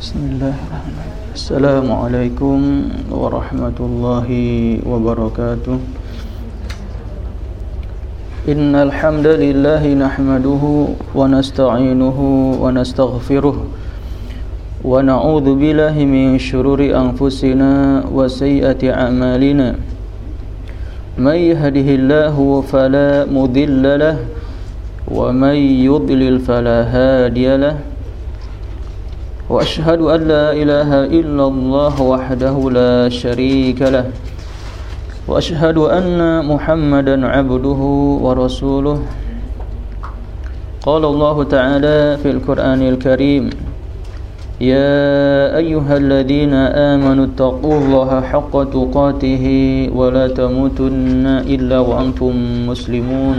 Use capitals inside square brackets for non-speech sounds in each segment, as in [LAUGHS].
بسم الله الرحمن الرحيم. السلام عليكم ورحمة الله وبركاته. إن الحمد لله نحمده ونستعينه ونستغفره ونعوذ بالله من شرور أنفسنا وسيئة أعمالنا. من يهده الله فلا مضل له ومن يضلل فلا هادي له وأشهد أن لا إله إلا الله وحده لا شريك له. وأشهد أن محمدا عبده ورسوله. قال الله تعالى في القرآن الكريم يا أيها الذين آمنوا اتقوا الله حق تقاته ولا تموتن إلا وأنتم مسلمون.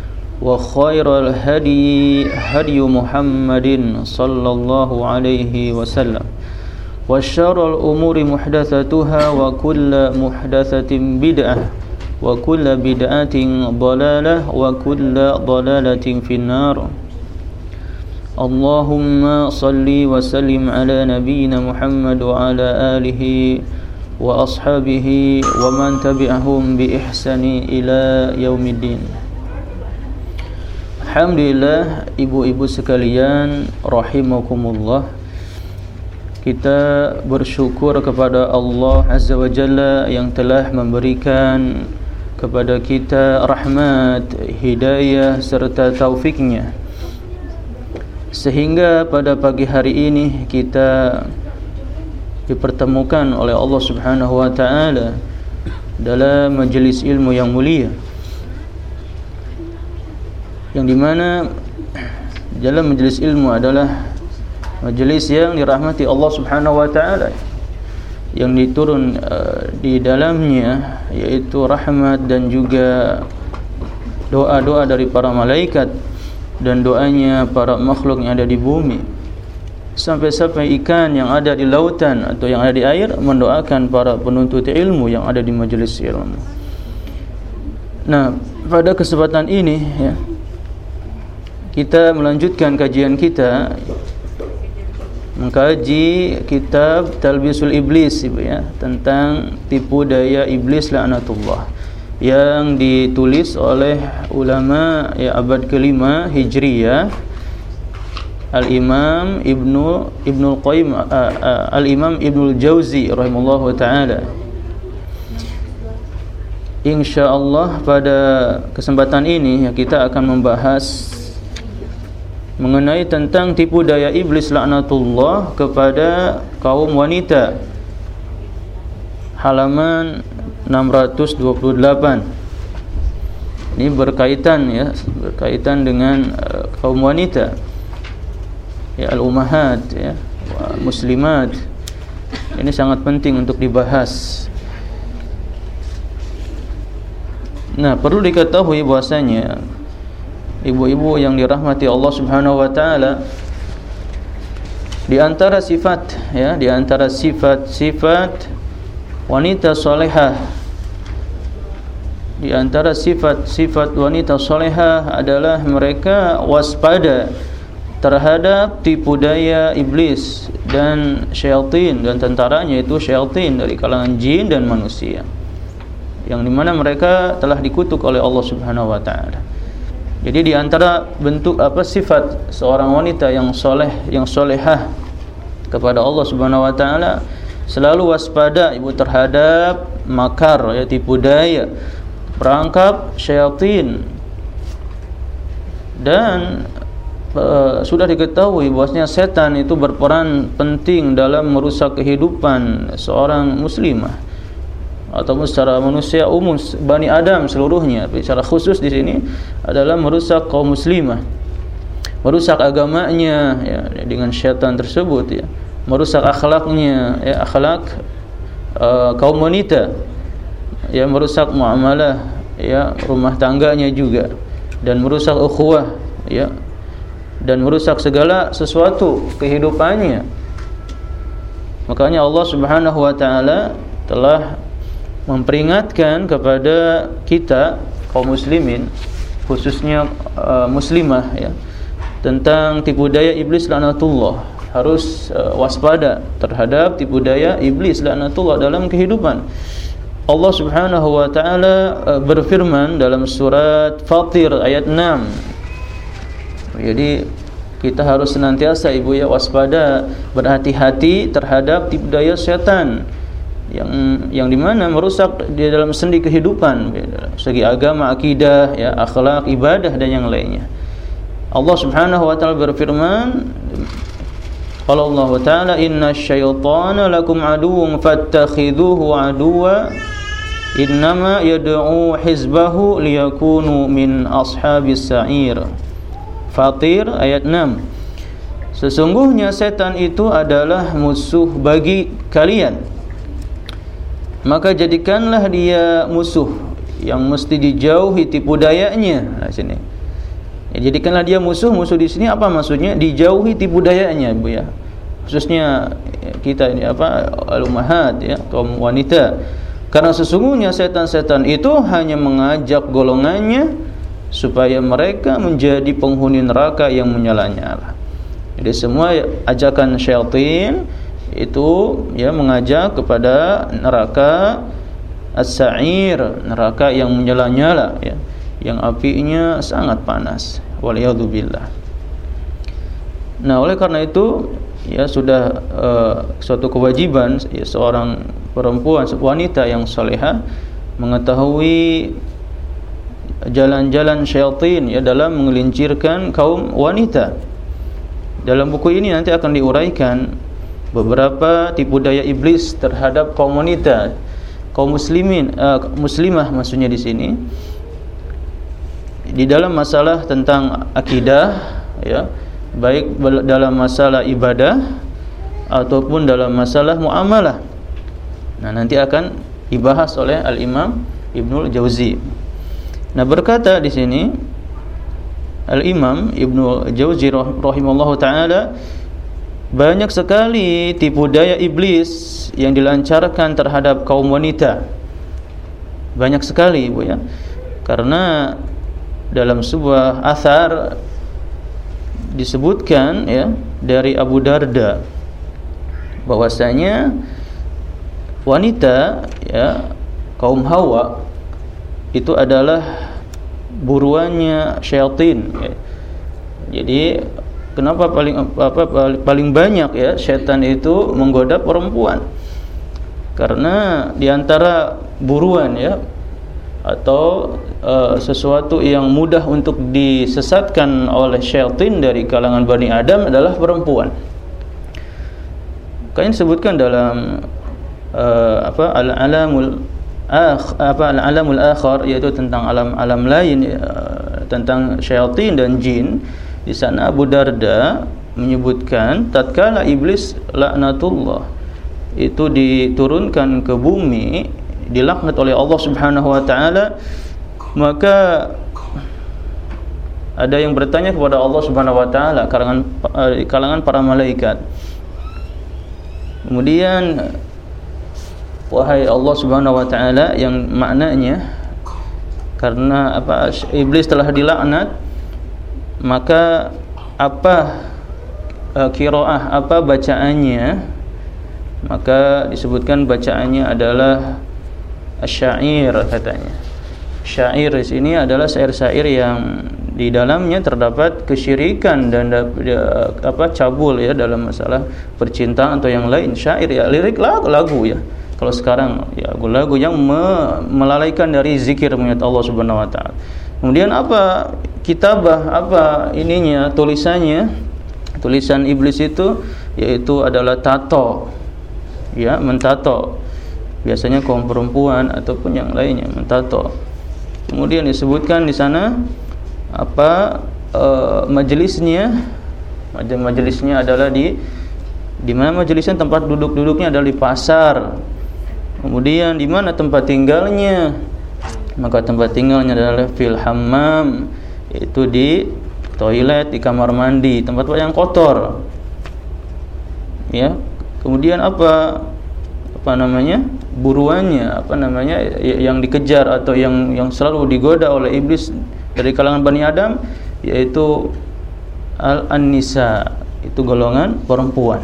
وخير الهدي هدي محمد صلى الله عليه وسلم. وشر الأمور محدثتها وكل محدثة بدعة وكل بدعة ضلالة وكل ضلالة في النار. اللهم صل وسلم على نبينا محمد وعلى آله وأصحابه ومن تبعهم بإحسان إلى يوم الدين. Alhamdulillah ibu-ibu sekalian rahimakumullah. Kita bersyukur kepada Allah Azza wa Jalla yang telah memberikan kepada kita rahmat, hidayah serta taufiknya. Sehingga pada pagi hari ini kita dipertemukan oleh Allah Subhanahu wa taala dalam majlis ilmu yang mulia yang di mana dalam majlis ilmu adalah majlis yang dirahmati Allah Subhanahu wa taala yang diturun uh, di dalamnya yaitu rahmat dan juga doa-doa dari para malaikat dan doanya para makhluk yang ada di bumi sampai-sampai ikan yang ada di lautan atau yang ada di air mendoakan para penuntut ilmu yang ada di majlis ilmu. Nah, pada kesempatan ini ya, kita melanjutkan kajian kita. Mengkaji kitab Talbisul Iblis Ibu ya tentang tipu daya iblis laknatullah yang ditulis oleh ulama ya abad kelima Hijriyah. Al-Imam Ibnu Ibnu Qayyim Al-Imam Ibnu Jauzi rahimallahu taala. Insyaallah pada kesempatan ini ya, kita akan membahas mengenai tentang tipu daya iblis laknatullah kepada kaum wanita. Halaman 628 ini berkaitan ya berkaitan dengan uh, kaum wanita. Ya al-ummahat ya muslimat. Ini sangat penting untuk dibahas. Nah perlu diketahui bahwasanya ibu-ibu yang dirahmati Allah Subhanahu wa taala di antara sifat ya di antara sifat-sifat wanita salehah di antara sifat-sifat wanita salehah adalah mereka waspada terhadap tipu daya iblis dan syaitan dan tentaranya itu syaitan dari kalangan jin dan manusia yang di mana mereka telah dikutuk oleh Allah Subhanahu wa taala jadi di antara bentuk apa sifat seorang wanita yang soleh, yang solehah kepada Allah Subhanahu Wa Taala, selalu waspada ibu terhadap makar ya tipu daya perangkap syaitan dan uh, sudah diketahui bahwasanya setan itu berperan penting dalam merusak kehidupan seorang muslimah ataupun secara manusia umum Bani Adam seluruhnya. Secara khusus di sini adalah merusak kaum muslimah. Merusak agamanya ya dengan syaitan tersebut ya. Merusak akhlaknya ya akhlak uh, kaum wanita. Ya merusak muamalah ya rumah tangganya juga. Dan merusak ukhuwah ya. Dan merusak segala sesuatu kehidupannya. Makanya Allah Subhanahu wa taala telah memperingatkan kepada kita kaum muslimin khususnya uh, muslimah ya tentang tipu daya iblis laknatullah. Harus uh, waspada terhadap tipu daya iblis laknatullah dalam kehidupan. Allah Subhanahu wa taala uh, berfirman dalam surat Fatir ayat 6 jadi kita harus senantiasa ibu ya waspada berhati-hati terhadap tipu daya setan yang yang di mana merusak di dalam sendi kehidupan segi agama, akidah, ya, akhlak, ibadah dan yang lainnya. Allah Subhanahu wa taala berfirman Qala Allah taala inna syaitana lakum aduwwun fattakhidhuhu aduwwa innama yad'u hizbahu liyakunu min ashabis sa'ir. Fatir ayat 6 Sesungguhnya setan itu adalah musuh bagi kalian maka jadikanlah dia musuh yang mesti dijauhi tipu dayanya. Nah sini. Ya, jadikanlah dia musuh musuh di sini apa maksudnya? Dijauhi tipu dayanya Bu ya. Khususnya kita ini apa alumahat ya kaum wanita. Karena sesungguhnya setan-setan itu hanya mengajak golongannya supaya mereka menjadi penghuni neraka yang menyala-nyala. Jadi semua ajakan syaitan itu ya mengajak kepada neraka as-sa'ir, neraka yang menyala-nyala ya, yang apinya sangat panas. Waliyadzubillah. Nah, oleh karena itu ya sudah uh, suatu kewajiban ya, seorang perempuan, wanita yang soleha mengetahui jalan-jalan syaitan ya dalam mengelincirkan kaum wanita. Dalam buku ini nanti akan diuraikan beberapa tipu daya iblis terhadap kaum wanita kaum muslimin uh, muslimah maksudnya di sini. Di dalam masalah tentang akidah ya baik dalam masalah ibadah ataupun dalam masalah muamalah. Nah nanti akan dibahas oleh al Imam Ibnul Jauzi. Nah berkata di sini al Imam Ibnu Jauzi rahimallahu taala banyak sekali tipu daya iblis yang dilancarkan terhadap kaum wanita. Banyak sekali Ibu ya. Karena dalam sebuah asar disebutkan ya dari Abu Darda bahwasanya wanita ya kaum Hawa itu adalah buruannya syaitan ya. Jadi Kenapa paling apa paling banyak ya setan itu menggoda perempuan? Karena di antara buruan ya atau uh, sesuatu yang mudah untuk disesatkan oleh syaitan dari kalangan Bani Adam adalah perempuan. Kain sebutkan dalam uh, apa al-alamul akh apa al-alamul akhar yaitu tentang alam-alam lain uh, tentang syaitan dan jin di sana Abu Darda menyebutkan tatkala iblis laknatullah itu diturunkan ke bumi dilaknat oleh Allah Subhanahu wa taala maka ada yang bertanya kepada Allah Subhanahu wa taala kalangan eh, kalangan para malaikat. Kemudian wahai Allah Subhanahu wa taala yang maknanya karena apa iblis telah dilaknat maka apa uh, kiroah apa bacaannya? Maka disebutkan bacaannya adalah syair katanya. Syair di adalah syair-syair yang di dalamnya terdapat kesyirikan dan apa cabul ya dalam masalah percintaan atau yang lain. Syair ya lirik lagu, lagu ya. Kalau sekarang ya lagu yang me melalaikan dari zikir mengingat Allah Subhanahu wa taala kemudian apa? Kitabah apa ininya tulisannya? Tulisan iblis itu yaitu adalah tato. Ya mentato. Biasanya kaum perempuan ataupun yang lainnya mentato. Kemudian disebutkan di sana apa e, majelisnya majelisnya adalah di di mana majelisnya tempat duduk-duduknya adalah di pasar. Kemudian di mana tempat tinggalnya maka tempat tinggalnya adalah fil hammam. Itu di toilet di kamar mandi tempat yang kotor. Ya. Kemudian apa? Apa namanya? Buruannya apa namanya? Yang dikejar atau yang yang selalu digoda oleh iblis dari kalangan Bani Adam yaitu al-an-nisa. Itu golongan perempuan.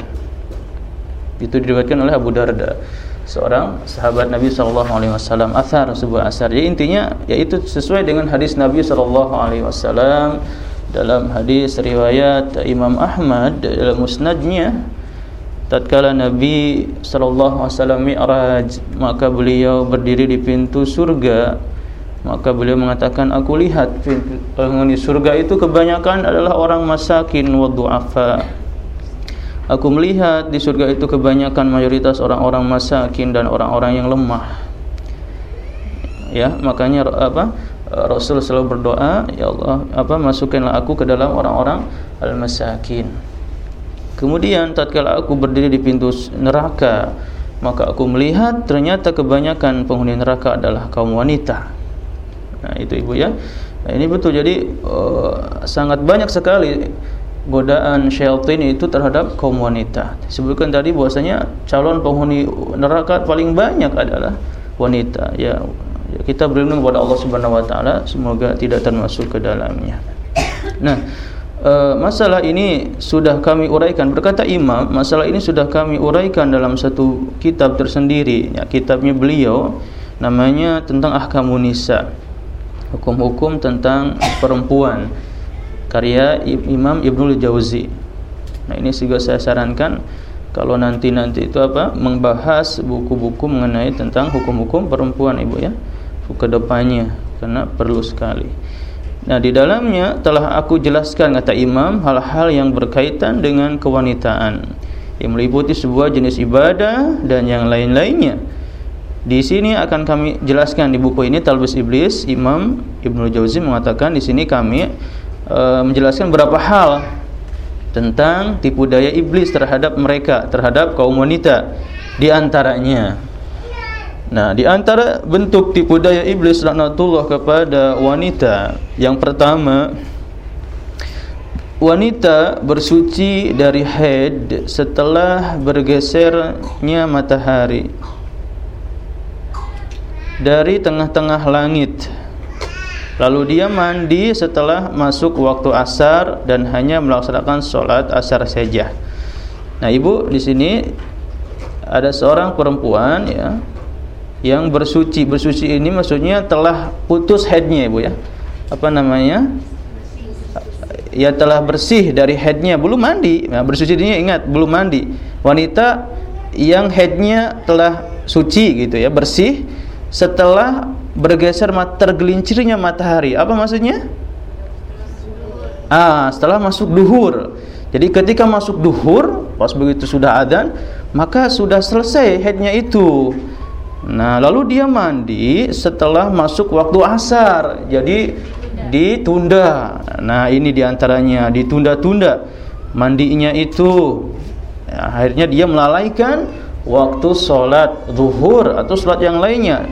Itu diriwayatkan oleh Abu Darda seorang sahabat Nabi sallallahu alaihi wasallam asar sebuah asar jadi intinya yaitu sesuai dengan hadis Nabi sallallahu alaihi wasallam dalam hadis riwayat Imam Ahmad dalam musnadnya tatkala Nabi sallallahu alaihi wasallam mi'raj maka beliau berdiri di pintu surga. Maka beliau mengatakan aku lihat penghuni surga itu kebanyakan adalah orang masakin wa du'afa aku melihat di surga itu kebanyakan mayoritas orang-orang masakin dan orang-orang yang lemah. Ya makanya apa Rasul selalu berdoa ya Allah apa masukkanlah aku ke dalam orang-orang al-masakin. Kemudian tatkala aku berdiri di pintu neraka maka aku melihat ternyata kebanyakan penghuni neraka adalah kaum wanita. Nah, itu Ibu ya. Nah, ini betul. Jadi uh, sangat banyak sekali godaan syaitan itu terhadap kaum wanita. Sebutkan tadi bahwasanya calon penghuni neraka paling banyak adalah wanita. Ya, ya kita berlindung kepada Allah Subhanahu wa taala semoga tidak termasuk ke dalamnya. Nah, e, masalah ini sudah kami uraikan berkata imam masalah ini sudah kami uraikan dalam satu kitab tersendiri ya kitabnya beliau namanya tentang ahkamun nisa hukum-hukum tentang perempuan karya Imam Ibnul Jauzi. Nah, ini juga saya sarankan kalau nanti-nanti itu apa? membahas buku-buku mengenai tentang hukum-hukum perempuan Ibu ya. Ke depannya karena perlu sekali. Nah, di dalamnya telah aku jelaskan kata Imam hal-hal yang berkaitan dengan kewanitaan yang meliputi sebuah jenis ibadah dan yang lain-lainnya di sini akan kami jelaskan di buku ini Talbis Iblis Imam Ibnu Jauzi mengatakan di sini kami e, menjelaskan beberapa hal tentang tipu daya iblis terhadap mereka, terhadap kaum wanita. Di antaranya Nah, di antara bentuk tipu daya iblis laknatullah kepada wanita yang pertama wanita bersuci dari haid setelah bergesernya matahari dari tengah-tengah langit. Lalu dia mandi setelah masuk waktu asar dan hanya melaksanakan sholat asar saja. Nah, ibu di sini ada seorang perempuan ya yang bersuci. Bersuci ini maksudnya telah putus headnya, ibu ya. Apa namanya? Ya telah bersih dari headnya, belum mandi. Nah, bersuci ini ingat belum mandi. Wanita yang headnya telah suci gitu ya, bersih setelah bergeser tergelincirnya matahari. Apa maksudnya? Ah, setelah masuk duhur. Jadi ketika masuk duhur, pas begitu sudah adzan, maka sudah selesai headnya itu. Nah, lalu dia mandi setelah masuk waktu asar. Jadi ditunda. Nah, ini di antaranya ditunda-tunda mandinya itu. Nah, akhirnya dia melalaikan waktu sholat zuhur atau sholat yang lainnya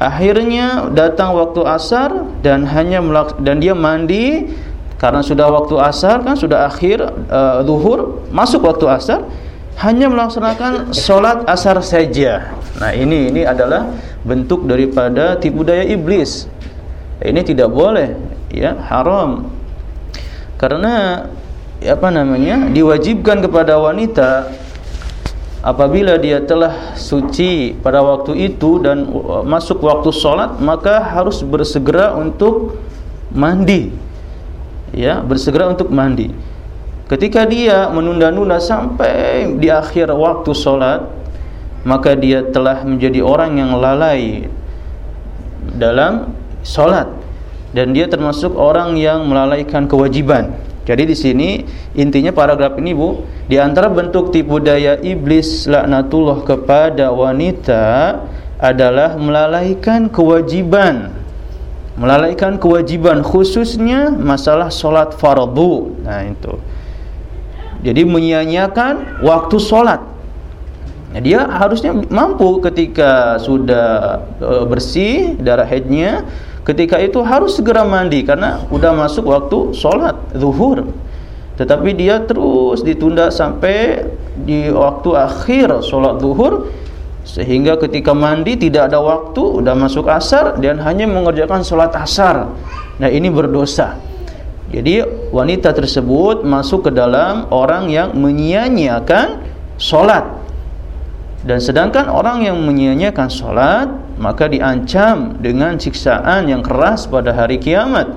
akhirnya datang waktu asar dan hanya dan dia mandi. Karena sudah waktu asar kan sudah akhir uh, masuk waktu asar hanya melaksanakan sholat asar saja. Nah ini ini adalah bentuk daripada tipu daya iblis. Ini tidak boleh ya haram. Karena apa namanya diwajibkan kepada wanita apabila dia telah suci pada waktu itu dan masuk waktu sholat maka harus bersegera untuk mandi ya bersegera untuk mandi. Ketika dia menunda-nunda sampai di akhir waktu solat, maka dia telah menjadi orang yang lalai dalam solat dan dia termasuk orang yang melalaikan kewajiban. Jadi di sini intinya paragraf ini Bu, di antara bentuk tipu daya iblis laknatullah kepada wanita adalah melalaikan kewajiban. Melalaikan kewajiban khususnya masalah solat fardu. Nah itu. Jadi menyia-nyiakan waktu solat nah, dia harusnya mampu ketika sudah e, bersih darah haidnya ketika itu harus segera mandi karena sudah masuk waktu solat zuhur. Tetapi dia terus ditunda sampai di waktu akhir solat zuhur sehingga ketika mandi tidak ada waktu sudah masuk asar dan hanya mengerjakan sholat asar. Nah ini berdosa. Jadi wanita tersebut masuk ke dalam orang yang menyia-nyiakan sholat. Dan sedangkan orang yang menyia-nyiakan sholat maka diancam dengan siksaan yang keras pada hari kiamat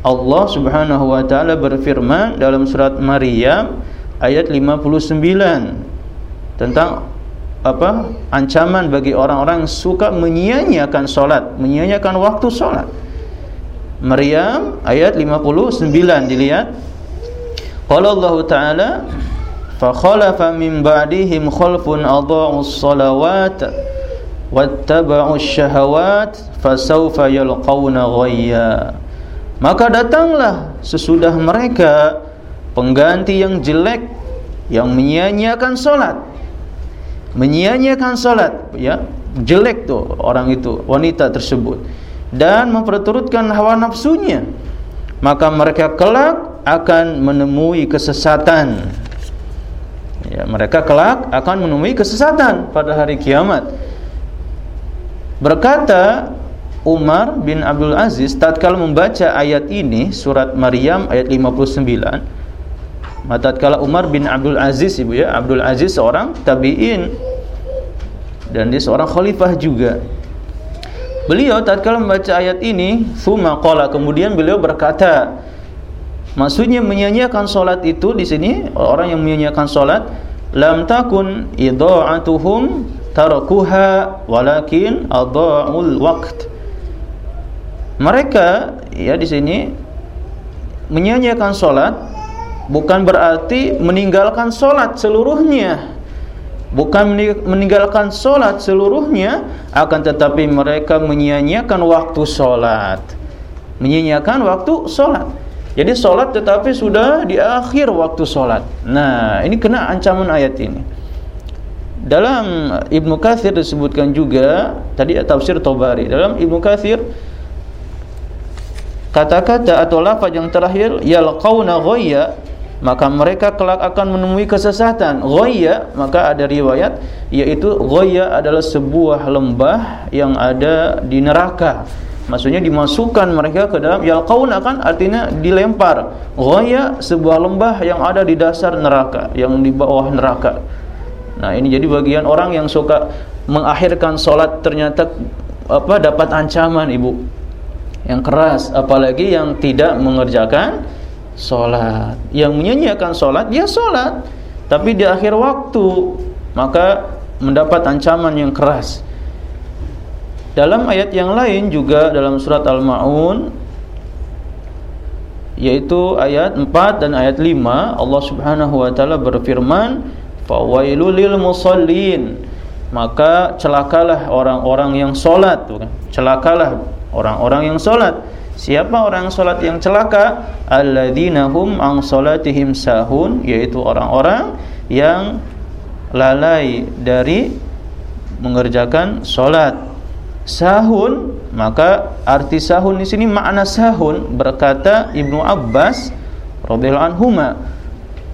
Allah subhanahu wa ta'ala berfirman dalam surat Maryam ayat 59 tentang apa ancaman bagi orang-orang suka menyia-nyiakan solat, menyia-nyiakan waktu solat. Maryam ayat 59 dilihat. Qala Allah Ta'ala fa khalafa min ba'dihim khalfun adha'us salawat wattaba'us syahawat fasawfa yalqawna ghayya. Maka datanglah sesudah mereka pengganti yang jelek yang menyia-nyiakan solat. Menyia-nyiakan salat ya. Jelek tuh orang itu wanita tersebut. Dan memperturutkan hawa nafsunya. Maka mereka kelak akan menemui kesesatan. Ya mereka kelak akan menemui kesesatan pada hari kiamat berkata Umar bin Abdul Aziz tatkala membaca ayat ini surat Maryam ayat 59 tatkala Umar bin Abdul Aziz ibu ya Abdul Aziz seorang tabiin dan dia seorang khalifah juga. Beliau tatkala membaca ayat ini thumma qala kemudian beliau berkata maksudnya menyanyiakan solat itu di sini orang yang menyanyiakan solat lam takun idha'atuhum tarakuha walakin adha'ul waqt. Mereka ya di sini menyanyiakan solat bukan berarti meninggalkan solat seluruhnya. Bukan meninggalkan solat seluruhnya akan tetapi mereka menyia-nyiakan waktu solat. Menyia-nyiakan waktu solat. Jadi solat tetapi sudah di akhir waktu solat. Nah ini kena ancaman ayat ini dalam Ibnu Katsir disebutkan juga tadi tafsir Tobari dalam Ibnu Katsir kata-kata atau lafaz yang terakhir yalqauna ghayya maka mereka kelak akan menemui kesesatan. Ghayya, maka ada riwayat yaitu ghayya adalah sebuah lembah yang ada di neraka. Maksudnya dimasukkan mereka ke dalam yalqaun akan artinya dilempar. Ghayya sebuah lembah yang ada di dasar neraka, yang di bawah neraka. Nah, ini jadi bagian orang yang suka mengakhirkan solat ternyata apa dapat ancaman, Ibu. Yang keras, apalagi yang tidak mengerjakan solat yang menyanyiakan solat dia solat tapi di akhir waktu maka mendapat ancaman yang keras dalam ayat yang lain juga dalam surat Al-Maun yaitu ayat 4 dan ayat 5 Allah Subhanahu wa taala berfirman fawailul lil musallin maka celakalah orang-orang yang salat celakalah orang-orang yang salat Siapa orang salat yang celaka? Alladzina hum an salatihim sahun, yaitu orang-orang yang lalai dari mengerjakan salat. Sahun, maka arti sahun di sini makna sahun berkata Ibnu Abbas radhiyallahu anhuma.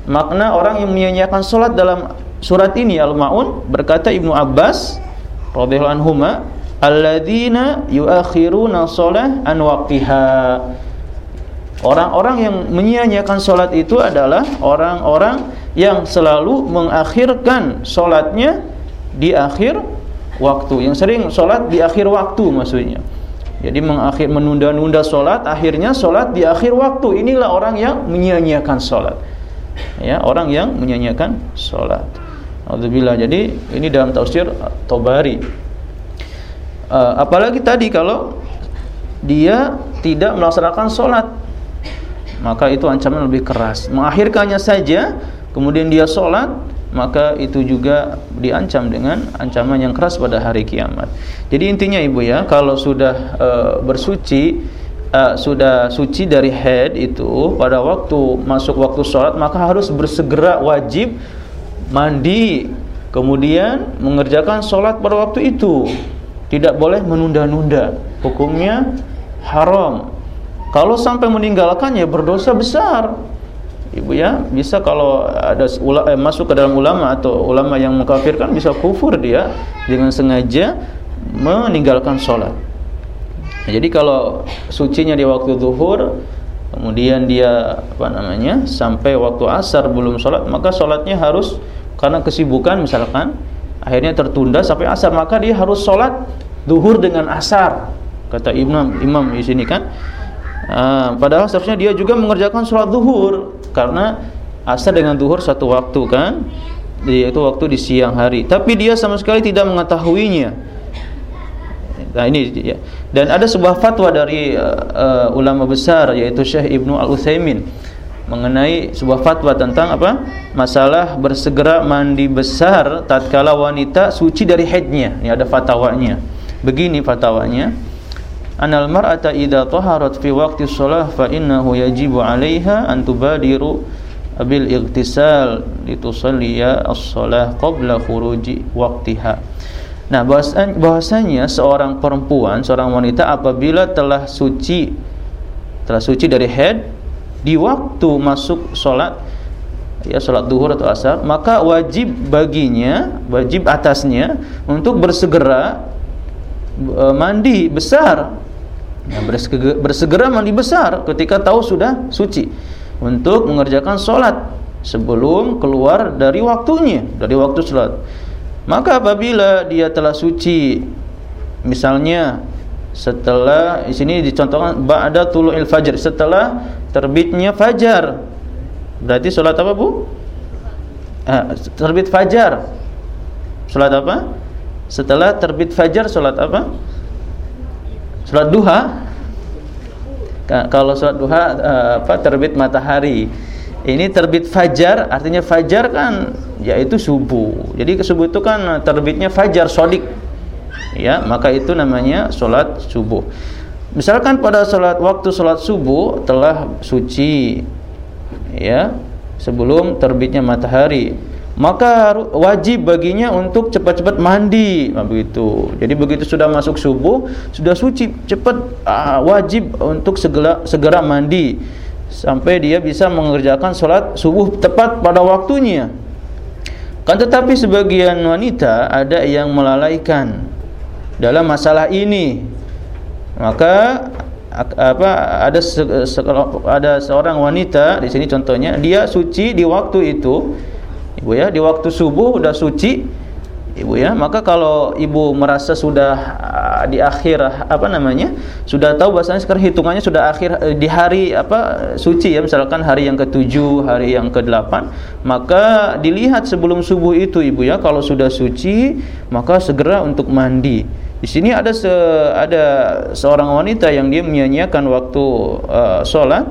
Makna orang yang menyia-nyiakan salat dalam surat ini Al-Maun berkata Ibnu Abbas radhiyallahu anhuma alladzina yuakhiruna shalah an waqtiha Orang-orang yang menyia-nyiakan salat itu adalah orang-orang yang selalu mengakhirkan salatnya di akhir waktu. Yang sering salat di akhir waktu maksudnya. Jadi mengakhir menunda-nunda solat, akhirnya solat di akhir waktu. Inilah orang yang menyia-nyiakan solat. Ya, orang yang menyia-nyiakan solat. Alhamdulillah. Jadi ini dalam tafsir Tobari. Uh, apalagi tadi kalau dia tidak melaksanakan solat, maka itu ancaman lebih keras. Mengakhirkannya saja, kemudian dia solat, maka itu juga diancam dengan ancaman yang keras pada hari kiamat. Jadi intinya ibu ya, kalau sudah e, bersuci, e, sudah suci dari head itu pada waktu masuk waktu sholat maka harus bersegera wajib mandi, kemudian mengerjakan sholat pada waktu itu. Tidak boleh menunda-nunda. Hukumnya haram. Kalau sampai meninggalkannya berdosa besar Ibu ya, bisa kalau ada ula, eh, masuk ke dalam ulama atau ulama yang mengkafirkan bisa kufur dia dengan sengaja meninggalkan sholat. Nah, jadi kalau sucinya di waktu zuhur, kemudian dia apa namanya sampai waktu asar belum sholat, maka sholatnya harus karena kesibukan misalkan akhirnya tertunda sampai asar, maka dia harus sholat zuhur dengan asar. Kata imam imam di sini kan. Uh, padahal seharusnya dia juga mengerjakan sholat zuhur karena asar dengan duhur satu waktu kan yaitu waktu di siang hari tapi dia sama sekali tidak mengetahuinya nah ini ya. dan ada sebuah fatwa dari uh, uh, ulama besar yaitu Syekh Ibnu Al-Utsaimin mengenai sebuah fatwa tentang apa masalah bersegera mandi besar tatkala wanita suci dari haidnya ini ada fatwanya begini fatwanya anal mar'ata idza taharat fi waqti shalah fa innahu yajibu 'alaiha an tubadiru bil igtisal litusalliya as-shalah qabla khuruji waqtiha. Nah, bahasanya seorang perempuan, seorang wanita apabila telah suci telah suci dari head di waktu masuk salat ya salat duhur atau asar, maka wajib baginya, wajib atasnya untuk bersegera e, mandi besar. Ya, bersegera, mandi besar ketika tahu sudah suci untuk mengerjakan sholat sebelum keluar dari waktunya dari waktu sholat maka apabila dia telah suci misalnya setelah di sini dicontohkan ba'da tulu'il fajr setelah terbitnya fajar berarti sholat apa bu? Eh, terbit fajar sholat apa? setelah terbit fajar sholat apa? Salat duha kalau salat duha eh, apa terbit matahari. Ini terbit fajar artinya fajar kan yaitu subuh. Jadi subuh itu kan terbitnya fajar sodik. Ya, maka itu namanya salat subuh. Misalkan pada salat waktu salat subuh telah suci ya sebelum terbitnya matahari maka wajib baginya untuk cepat-cepat mandi nah, begitu. Jadi begitu sudah masuk subuh, sudah suci, cepat uh, wajib untuk segera segera mandi sampai dia bisa mengerjakan sholat subuh tepat pada waktunya. Kan tetapi sebagian wanita ada yang melalaikan dalam masalah ini. Maka apa ada se, ada seorang wanita di sini contohnya dia suci di waktu itu Ibu ya, di waktu subuh udah suci. Ibu ya, maka kalau ibu merasa sudah uh, di akhir apa namanya? Sudah tahu bahasanya sekarang hitungannya sudah akhir uh, di hari apa suci ya, misalkan hari yang ketujuh, hari yang kedelapan, maka dilihat sebelum subuh itu Ibu ya, kalau sudah suci, maka segera untuk mandi. Di sini ada se, ada seorang wanita yang dia menyanyiakan waktu uh, sholat,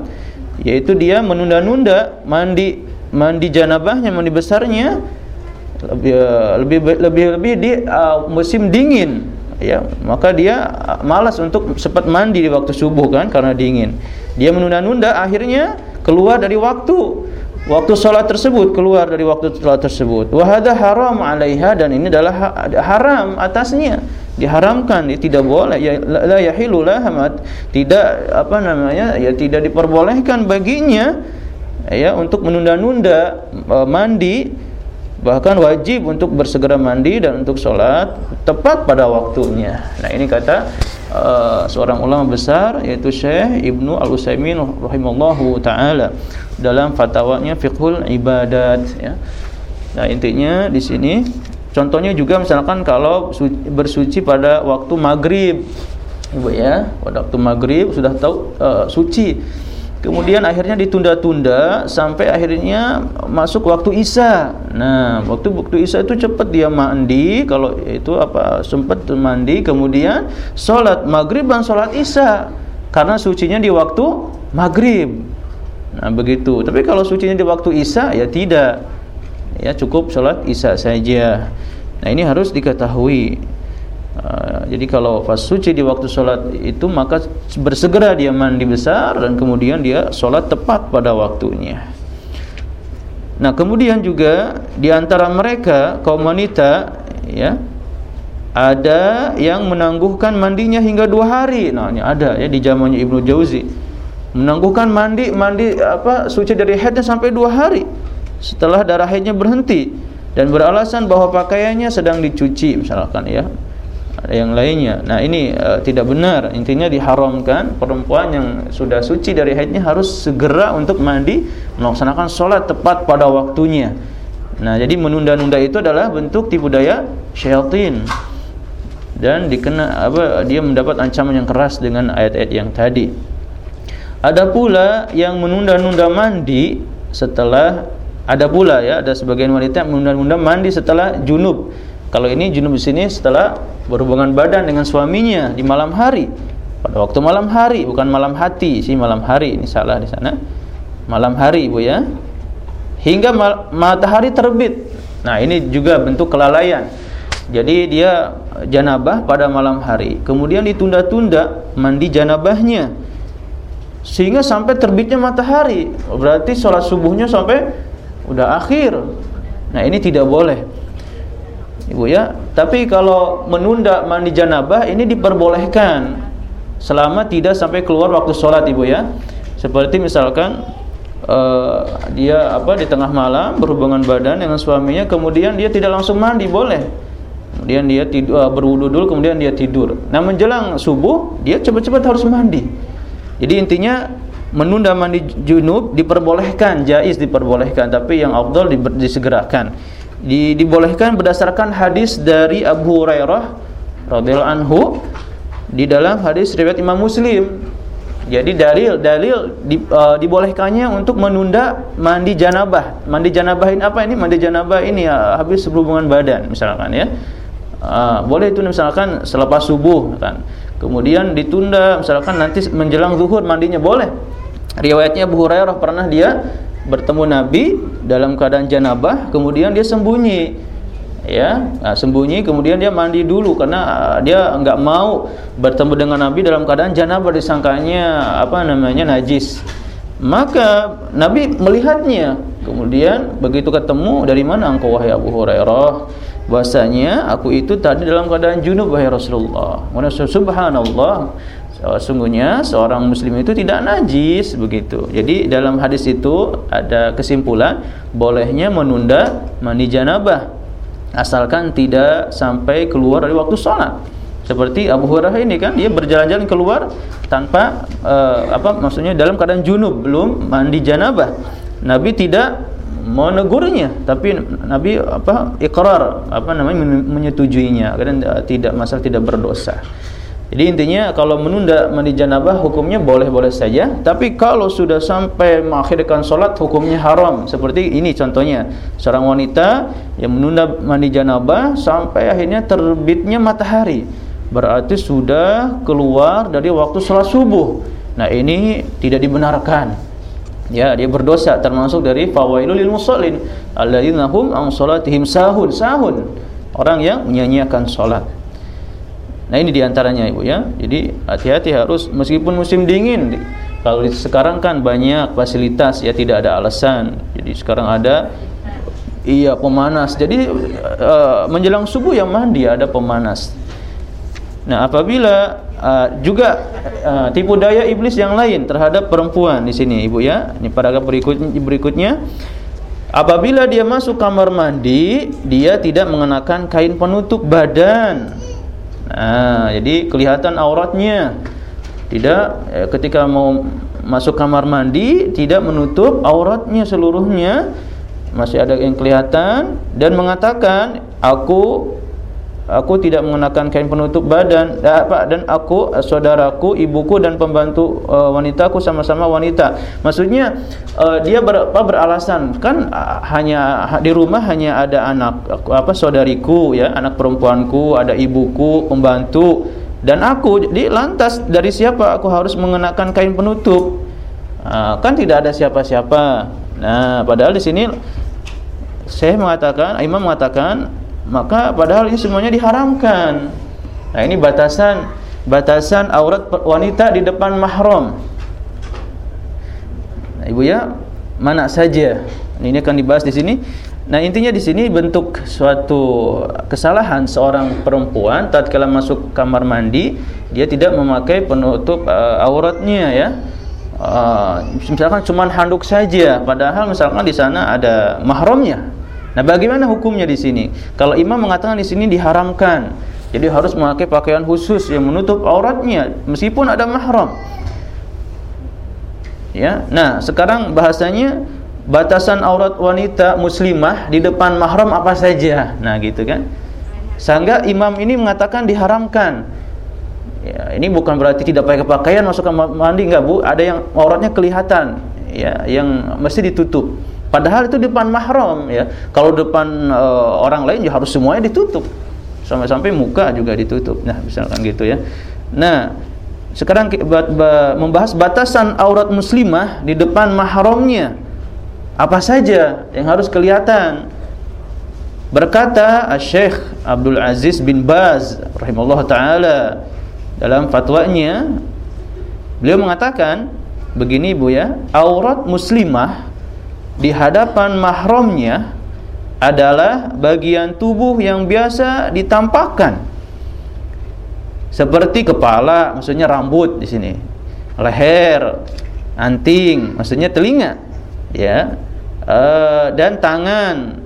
yaitu dia menunda-nunda mandi mandi janabahnya mandi besarnya lebih lebih lebih lebih di uh, musim dingin. Ya maka dia uh, malas untuk cepat mandi di waktu subuh kan karena dingin. Dia menunda-nunda akhirnya keluar dari waktu. Waktu sholat tersebut keluar dari waktu sholat tersebut. Wahada haram alaiha dan ini adalah haram atasnya. Diharamkan ya, tidak boleh. Ya la yahilu lahamat. Tidak apa namanya ya tidak diperbolehkan baginya ya untuk menunda-nunda mandi bahkan wajib untuk bersegera mandi dan untuk sholat tepat pada waktunya. Nah ini kata uh, seorang ulama besar yaitu Syekh Ibnu Al Utsaimin rahimallahu taala dalam fatwanya Fiqhul Ibadat. Ya. Nah intinya di sini contohnya juga misalkan kalau bersuci pada waktu maghrib Ibu ya, pada waktu maghrib sudah tahu uh, suci. Kemudian akhirnya ditunda-tunda sampai akhirnya masuk waktu Isya. Nah, waktu waktu Isya itu cepat dia mandi, kalau itu apa sempat mandi, kemudian sholat maghrib dan sholat Isya. Karena sucinya di waktu maghrib. Nah, begitu. Tapi kalau sucinya di waktu Isya ya tidak. Ya cukup sholat Isya saja. Nah, ini harus diketahui. Uh, jadi kalau pas suci di waktu sholat itu maka bersegera dia mandi besar dan kemudian dia sholat tepat pada waktunya. Nah kemudian juga di antara mereka kaum wanita ya ada yang menangguhkan mandinya hingga dua hari. Nah ini ada ya di zamannya Ibnu Jauzi menangguhkan mandi mandi apa suci dari haidnya sampai dua hari setelah darah haidnya berhenti dan beralasan bahwa pakaiannya sedang dicuci misalkan ya yang lainnya. Nah, ini uh, tidak benar. Intinya diharamkan perempuan yang sudah suci dari haidnya harus segera untuk mandi, melaksanakan sholat tepat pada waktunya. Nah, jadi menunda-nunda itu adalah bentuk tipu daya syaitan. Dan dikena apa dia mendapat ancaman yang keras dengan ayat-ayat yang tadi. Ada pula yang menunda-nunda mandi setelah ada pula ya, ada sebagian wanita yang menunda-nunda mandi setelah junub. Kalau ini junub di sini setelah berhubungan badan dengan suaminya di malam hari. Pada waktu malam hari bukan malam hati. Sih malam hari ini salah di sana. Malam hari ibu ya. Hingga matahari terbit. Nah ini juga bentuk kelalaian. Jadi dia janabah pada malam hari. Kemudian ditunda-tunda mandi janabahnya. Sehingga sampai terbitnya matahari. Berarti sholat subuhnya sampai udah akhir. Nah ini tidak boleh Ibu ya. Tapi kalau menunda mandi janabah ini diperbolehkan selama tidak sampai keluar waktu sholat Ibu ya. Seperti misalkan uh, dia apa di tengah malam berhubungan badan dengan suaminya kemudian dia tidak langsung mandi boleh. Kemudian dia tidur uh, berwudu dulu kemudian dia tidur. Nah, menjelang subuh dia cepat-cepat harus mandi. Jadi intinya menunda mandi junub diperbolehkan, jais diperbolehkan, tapi yang afdal disegerakan di, dibolehkan berdasarkan hadis dari Abu Hurairah radhiyallahu anhu di dalam hadis riwayat Imam Muslim. Jadi dalil dalil di, uh, dibolehkannya untuk menunda mandi janabah. Mandi janabah ini apa ini? Mandi janabah ini ya, habis berhubungan badan misalkan ya. Uh, boleh itu misalkan selepas subuh kan. Kemudian ditunda misalkan nanti menjelang zuhur mandinya boleh. Riwayatnya Abu Hurairah pernah dia bertemu Nabi dalam keadaan janabah, kemudian dia sembunyi, ya, nah, sembunyi, kemudian dia mandi dulu karena uh, dia enggak mau bertemu dengan Nabi dalam keadaan janabah disangkanya apa namanya najis. Maka Nabi melihatnya, kemudian begitu ketemu dari mana engkau wahai Abu Hurairah? Bahasanya aku itu tadi dalam keadaan junub wahai Rasulullah. Subhanallah sungguhnya seorang muslim itu tidak najis begitu. Jadi dalam hadis itu ada kesimpulan bolehnya menunda mandi janabah asalkan tidak sampai keluar dari waktu sholat. Seperti Abu Hurairah ini kan dia berjalan-jalan keluar tanpa uh, apa maksudnya dalam keadaan junub belum mandi janabah. Nabi tidak menegurnya tapi Nabi apa ikrar apa namanya menyetujuinya dan tidak masalah tidak berdosa. Jadi intinya kalau menunda mandi janabah hukumnya boleh-boleh saja, tapi kalau sudah sampai mengakhirkan solat hukumnya haram. Seperti ini contohnya, seorang wanita yang menunda mandi janabah sampai akhirnya terbitnya matahari, berarti sudah keluar dari waktu sholat subuh. Nah ini tidak dibenarkan. Ya, dia berdosa termasuk dari fawailul lil musallin alladzina hum an salatihim sahun sahun. Orang yang menyia-nyiakan salat. Nah ini di antaranya ibu ya. Jadi hati-hati harus meskipun musim dingin. Kalau sekarang kan banyak fasilitas ya tidak ada alasan. Jadi sekarang ada iya pemanas. Jadi uh, menjelang subuh yang mandi ada pemanas. Nah apabila uh, juga uh, tipu daya iblis yang lain terhadap perempuan di sini ibu ya. Ini paragraf berikut, berikutnya. Apabila dia masuk kamar mandi, dia tidak mengenakan kain penutup badan Nah, jadi kelihatan auratnya. Tidak eh, ketika mau masuk kamar mandi tidak menutup auratnya seluruhnya masih ada yang kelihatan dan mengatakan aku aku tidak mengenakan kain penutup badan dan apa dan aku saudaraku ibuku dan pembantu uh, wanitaku sama-sama wanita. Maksudnya dia ber, apa beralasan. Kan hanya di rumah hanya ada anak apa saudariku ya anak perempuanku ada ibuku pembantu dan aku. Di lantas dari siapa aku harus mengenakan kain penutup? Kan tidak ada siapa-siapa. Nah padahal di sini saya mengatakan imam mengatakan maka padahal ini semuanya diharamkan. Nah, ini batasan batasan aurat wanita di depan mahram. Nah, Ibu ya, mana saja. Ini akan dibahas di sini. Nah, intinya di sini bentuk suatu kesalahan seorang perempuan tatkala masuk kamar mandi, dia tidak memakai penutup uh, auratnya ya. Uh, misalkan cuma handuk saja, padahal misalkan di sana ada mahramnya. Nah, bagaimana hukumnya di sini? Kalau imam mengatakan di sini diharamkan, jadi harus memakai pakaian khusus yang menutup auratnya meskipun ada mahram. Ya. Nah, sekarang bahasanya batasan aurat wanita muslimah di depan mahram apa saja. Nah, gitu kan? Sehingga imam ini mengatakan diharamkan. Ya, ini bukan berarti tidak pakai pakaian masuk kamar mandi enggak, Bu. Ada yang auratnya kelihatan, ya, yang mesti ditutup. Padahal itu depan mahram ya. Kalau depan uh, orang lain ya harus semuanya ditutup. Sampai-sampai muka juga ditutup. Nah, misalkan gitu ya. Nah, sekarang membahas batasan aurat muslimah di depan mahramnya. Apa saja yang harus kelihatan? Berkata Syekh Abdul Aziz bin Baz rahimahullah taala dalam fatwanya beliau mengatakan begini Bu ya, aurat muslimah di hadapan mahramnya adalah bagian tubuh yang biasa ditampakkan. Seperti kepala maksudnya rambut di sini. Leher anting maksudnya telinga ya. Uh, dan tangan.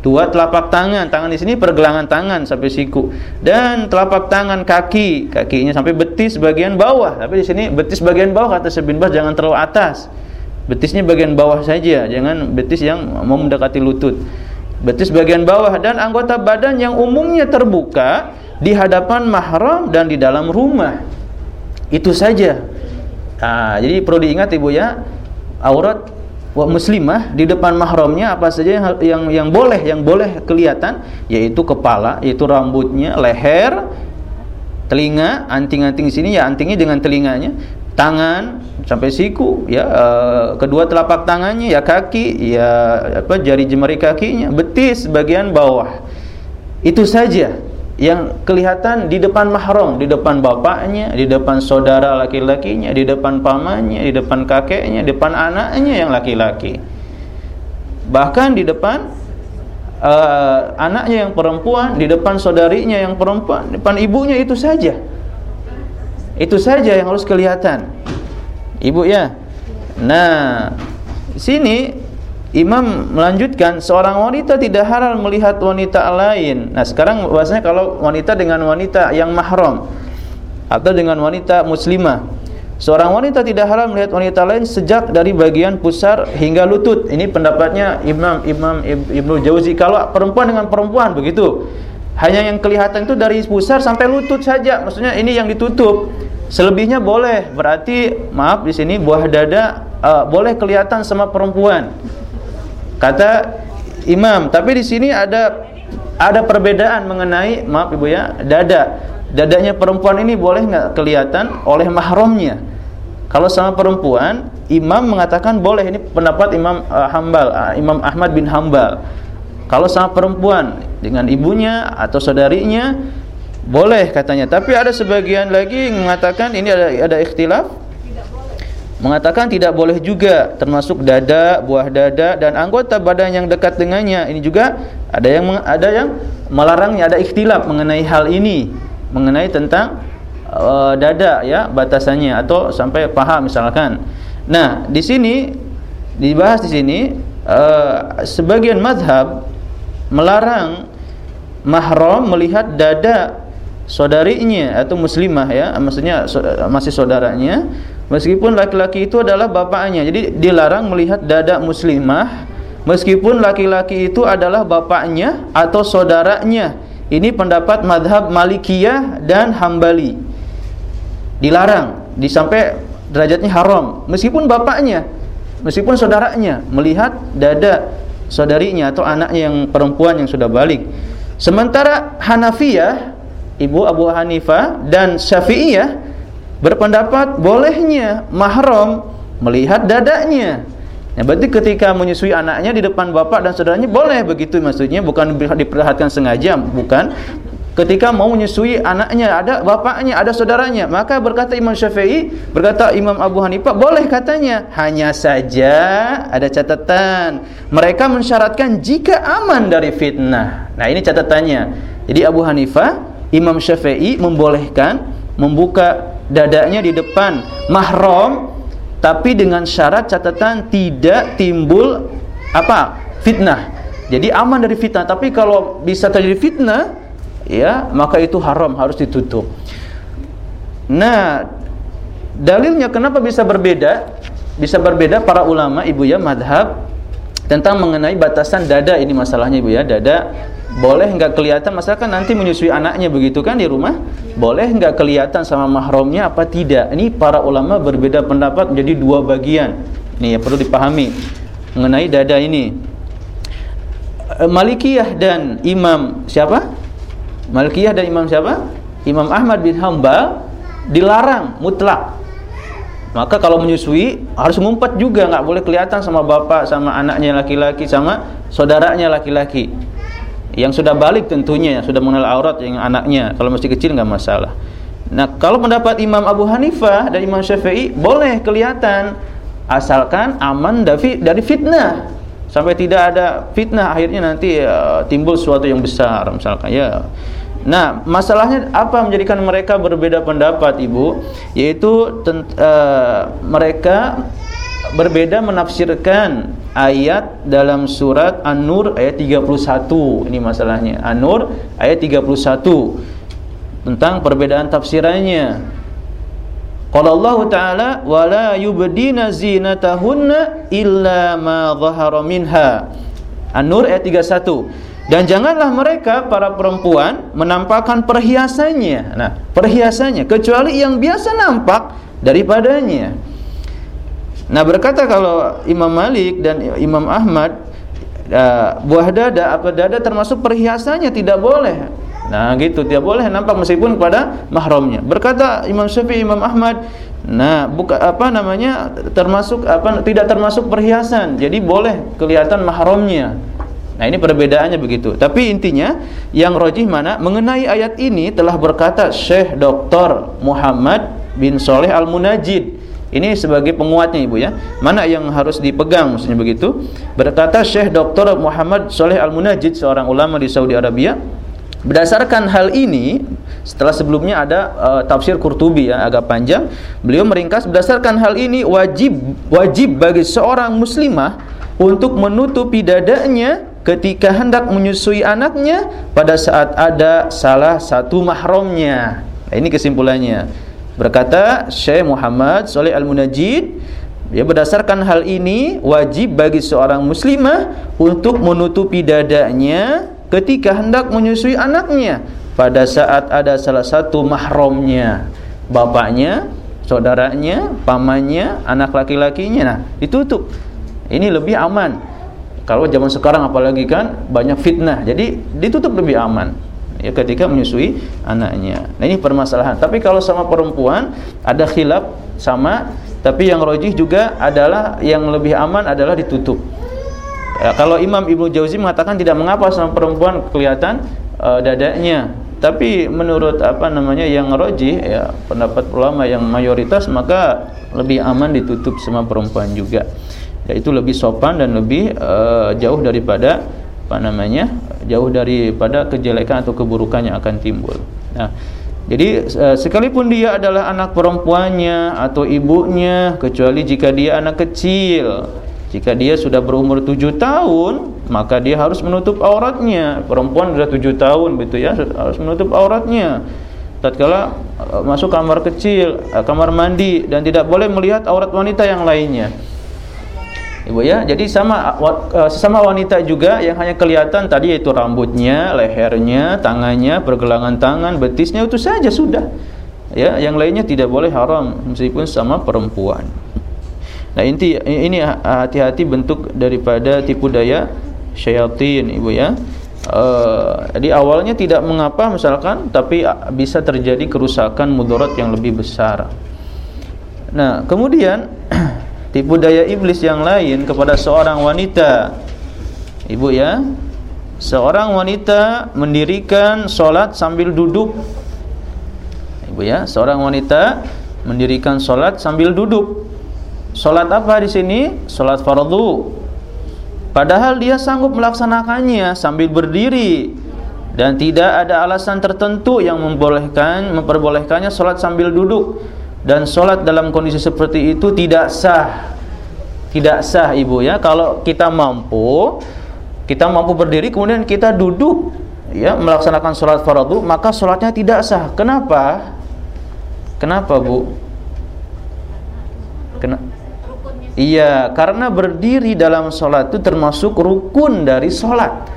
Dua telapak tangan. Tangan di sini pergelangan tangan sampai siku. Dan telapak tangan kaki. Kakinya sampai betis bagian bawah. Tapi di sini betis bagian bawah kata sebin jangan terlalu atas Betisnya bagian bawah saja, jangan betis yang mau mendekati lutut. Betis bagian bawah dan anggota badan yang umumnya terbuka di hadapan mahram dan di dalam rumah. Itu saja. Nah, jadi perlu diingat Ibu ya, aurat muslimah di depan mahramnya apa saja yang yang yang boleh yang boleh kelihatan yaitu kepala, yaitu rambutnya, leher, telinga, anting-anting sini ya antingnya dengan telinganya, tangan sampai siku ya uh, kedua telapak tangannya ya kaki ya apa jari jemari kakinya betis bagian bawah. Itu saja yang kelihatan di depan mahram di depan bapaknya di depan saudara laki-lakinya di depan pamannya di depan kakeknya di depan anaknya yang laki-laki. Bahkan di depan uh, anaknya yang perempuan di depan saudarinya yang perempuan di depan ibunya itu saja itu saja yang harus kelihatan. Ibu ya. Nah, sini Imam melanjutkan seorang wanita tidak halal melihat wanita lain. Nah, sekarang bahasanya kalau wanita dengan wanita yang mahram atau dengan wanita muslimah. Seorang wanita tidak halal melihat wanita lain sejak dari bagian pusar hingga lutut. Ini pendapatnya Imam Imam Ibnu Jauzi. Kalau perempuan dengan perempuan begitu. Hanya yang kelihatan itu dari pusar sampai lutut saja. Maksudnya ini yang ditutup. Selebihnya boleh, berarti maaf di sini buah dada uh, boleh kelihatan sama perempuan. Kata imam, tapi di sini ada ada perbedaan mengenai maaf ibu ya dada. Dadanya perempuan ini boleh nggak kelihatan oleh mahramnya. Kalau sama perempuan, imam mengatakan boleh. Ini pendapat Imam uh, Hambal, uh, Imam Ahmad bin Hambal. Kalau sama perempuan dengan ibunya atau saudarinya boleh katanya, tapi ada sebagian lagi mengatakan ini ada ada ikhtilaf. Mengatakan tidak boleh juga termasuk dada, buah dada dan anggota badan yang dekat dengannya. Ini juga ada yang ada yang melarangnya, ada ikhtilaf mengenai hal ini, mengenai tentang uh, dada ya batasannya atau sampai paha misalkan. Nah, di sini dibahas di sini uh, sebagian madhab melarang mahram melihat dada saudarinya atau muslimah ya maksudnya masih saudaranya meskipun laki-laki itu adalah bapaknya jadi dilarang melihat dada muslimah meskipun laki-laki itu adalah bapaknya atau saudaranya Ini pendapat madhab Malikiyah dan Hambali. Dilarang, disampai derajatnya haram. Meskipun bapaknya, meskipun saudaranya melihat dada saudarinya atau anaknya yang perempuan yang sudah balik. Sementara Hanafiyah, Ibu Abu Hanifah dan Syafi'iyah berpendapat bolehnya mahram melihat dadanya. Ya, berarti ketika menyusui anaknya di depan bapak dan saudaranya boleh begitu maksudnya bukan diperlihatkan sengaja bukan ketika mau menyusui anaknya ada bapaknya ada saudaranya maka berkata Imam Syafi'i berkata Imam Abu Hanifah boleh katanya. Hanya saja ada catatan. Mereka mensyaratkan jika aman dari fitnah. Nah ini catatannya. Jadi Abu Hanifah Imam Syafi'i membolehkan membuka dadanya di depan mahram tapi dengan syarat catatan tidak timbul apa? Fitnah. Jadi aman dari fitnah. Tapi kalau bisa terjadi fitnah ya maka itu haram harus ditutup. Nah dalilnya kenapa bisa berbeda? Bisa berbeda para ulama ibu ya madhab tentang mengenai batasan dada ini masalahnya ibu ya. Dada boleh nggak kelihatan masalah kan nanti menyusui anaknya begitu kan di rumah? Boleh nggak kelihatan sama mahramnya apa tidak? Ini para ulama berbeda pendapat menjadi dua bagian. Ini ya perlu dipahami mengenai dada ini. Eh, Malikiyah dan Imam siapa Malikiyah dan Imam siapa? Imam Ahmad bin Hambal dilarang mutlak. Maka kalau menyusui harus ngumpet juga. Nggak boleh kelihatan sama bapak sama anaknya laki-laki sama saudaranya laki-laki. Yang sudah balik tentunya yang sudah mengenal aurat yang anaknya. Kalau masih kecil nggak masalah. Nah kalau pendapat Imam Abu Hanifah dan Imam Syafi'i boleh kelihatan. Asalkan aman dari, fitnah. Sampai tidak ada fitnah akhirnya nanti uh, timbul sesuatu yang besar misalkan. Ya Nah, masalahnya apa menjadikan mereka berbeda pendapat, Ibu? Yaitu uh, mereka berbeda menafsirkan ayat dalam surat An-Nur ayat 31 ini masalahnya. An-Nur ayat 31 tentang perbedaan tafsirannya. Qala Allah Ta'ala wala yubdina zinatahunna illa ma dhahara minha. An-Nur ayat 31 dan janganlah mereka para perempuan menampakkan perhiasannya. Nah, perhiasannya kecuali yang biasa nampak daripadanya. Nah berkata kalau Imam Malik dan Imam Ahmad uh, buah dada apa dada termasuk perhiasannya tidak boleh. Nah gitu tidak boleh nampak meskipun pada mahramnya. Berkata Imam Syafi'i Imam Ahmad, nah buka apa namanya termasuk apa tidak termasuk perhiasan. Jadi boleh kelihatan mahramnya. Nah ini perbedaannya begitu. Tapi intinya yang rojih mana mengenai ayat ini telah berkata Syekh Dr. Muhammad bin Soleh Al Munajid ini sebagai penguatnya Ibu ya. Mana yang harus dipegang maksudnya begitu? Berkata Syekh Dr. Muhammad Soleh Al-Munajid seorang ulama di Saudi Arabia Berdasarkan hal ini, setelah sebelumnya ada uh, tafsir Qurtubi ya agak panjang, beliau meringkas berdasarkan hal ini wajib wajib bagi seorang muslimah untuk menutupi dadanya ketika hendak menyusui anaknya pada saat ada salah satu mahramnya. Nah, ini kesimpulannya. Berkata Syekh Muhammad Saleh Al-Munajid, ya berdasarkan hal ini wajib bagi seorang muslimah untuk menutupi dadanya ketika hendak menyusui anaknya pada saat ada salah satu mahramnya, bapaknya, saudaranya, pamannya, anak laki-lakinya. Nah, ditutup. Ini lebih aman. Kalau zaman sekarang apalagi kan banyak fitnah. Jadi ditutup lebih aman ya ketika menyusui anaknya. Nah ini permasalahan. Tapi kalau sama perempuan ada khilaf sama, tapi yang rojih juga adalah yang lebih aman adalah ditutup. Ya, kalau Imam Ibnu Jauzi mengatakan tidak mengapa sama perempuan kelihatan uh, dadanya, tapi menurut apa namanya yang rojih ya pendapat ulama yang mayoritas maka lebih aman ditutup sama perempuan juga. Ya, itu lebih sopan dan lebih uh, jauh daripada apa namanya jauh daripada kejelekan atau keburukan yang akan timbul. Nah, jadi eh, sekalipun dia adalah anak perempuannya atau ibunya, kecuali jika dia anak kecil, jika dia sudah berumur tujuh tahun, maka dia harus menutup auratnya. Perempuan sudah tujuh tahun, begitu ya, harus menutup auratnya. Tatkala eh, masuk kamar kecil, kamar mandi dan tidak boleh melihat aurat wanita yang lainnya. Ibu ya. Jadi sama uh, sesama wanita juga yang hanya kelihatan tadi yaitu rambutnya, lehernya, tangannya, pergelangan tangan, betisnya itu saja sudah. Ya, yang lainnya tidak boleh haram meskipun sama perempuan. Nah, inti ini hati-hati bentuk daripada tipu daya syaitan, Ibu ya. Uh, jadi awalnya tidak mengapa misalkan tapi bisa terjadi kerusakan mudarat yang lebih besar. Nah, kemudian tipu daya iblis yang lain kepada seorang wanita. Ibu ya, seorang wanita mendirikan solat sambil duduk. Ibu ya, seorang wanita mendirikan solat sambil duduk. Solat apa di sini? Solat fardu. Padahal dia sanggup melaksanakannya sambil berdiri dan tidak ada alasan tertentu yang membolehkan memperbolehkannya solat sambil duduk dan solat dalam kondisi seperti itu tidak sah. Tidak sah ibu ya. Kalau kita mampu kita mampu berdiri kemudian kita duduk ya melaksanakan solat fardu maka solatnya tidak sah. Kenapa? Kenapa bu? Kena Iya, karena berdiri dalam solat itu termasuk rukun dari solat.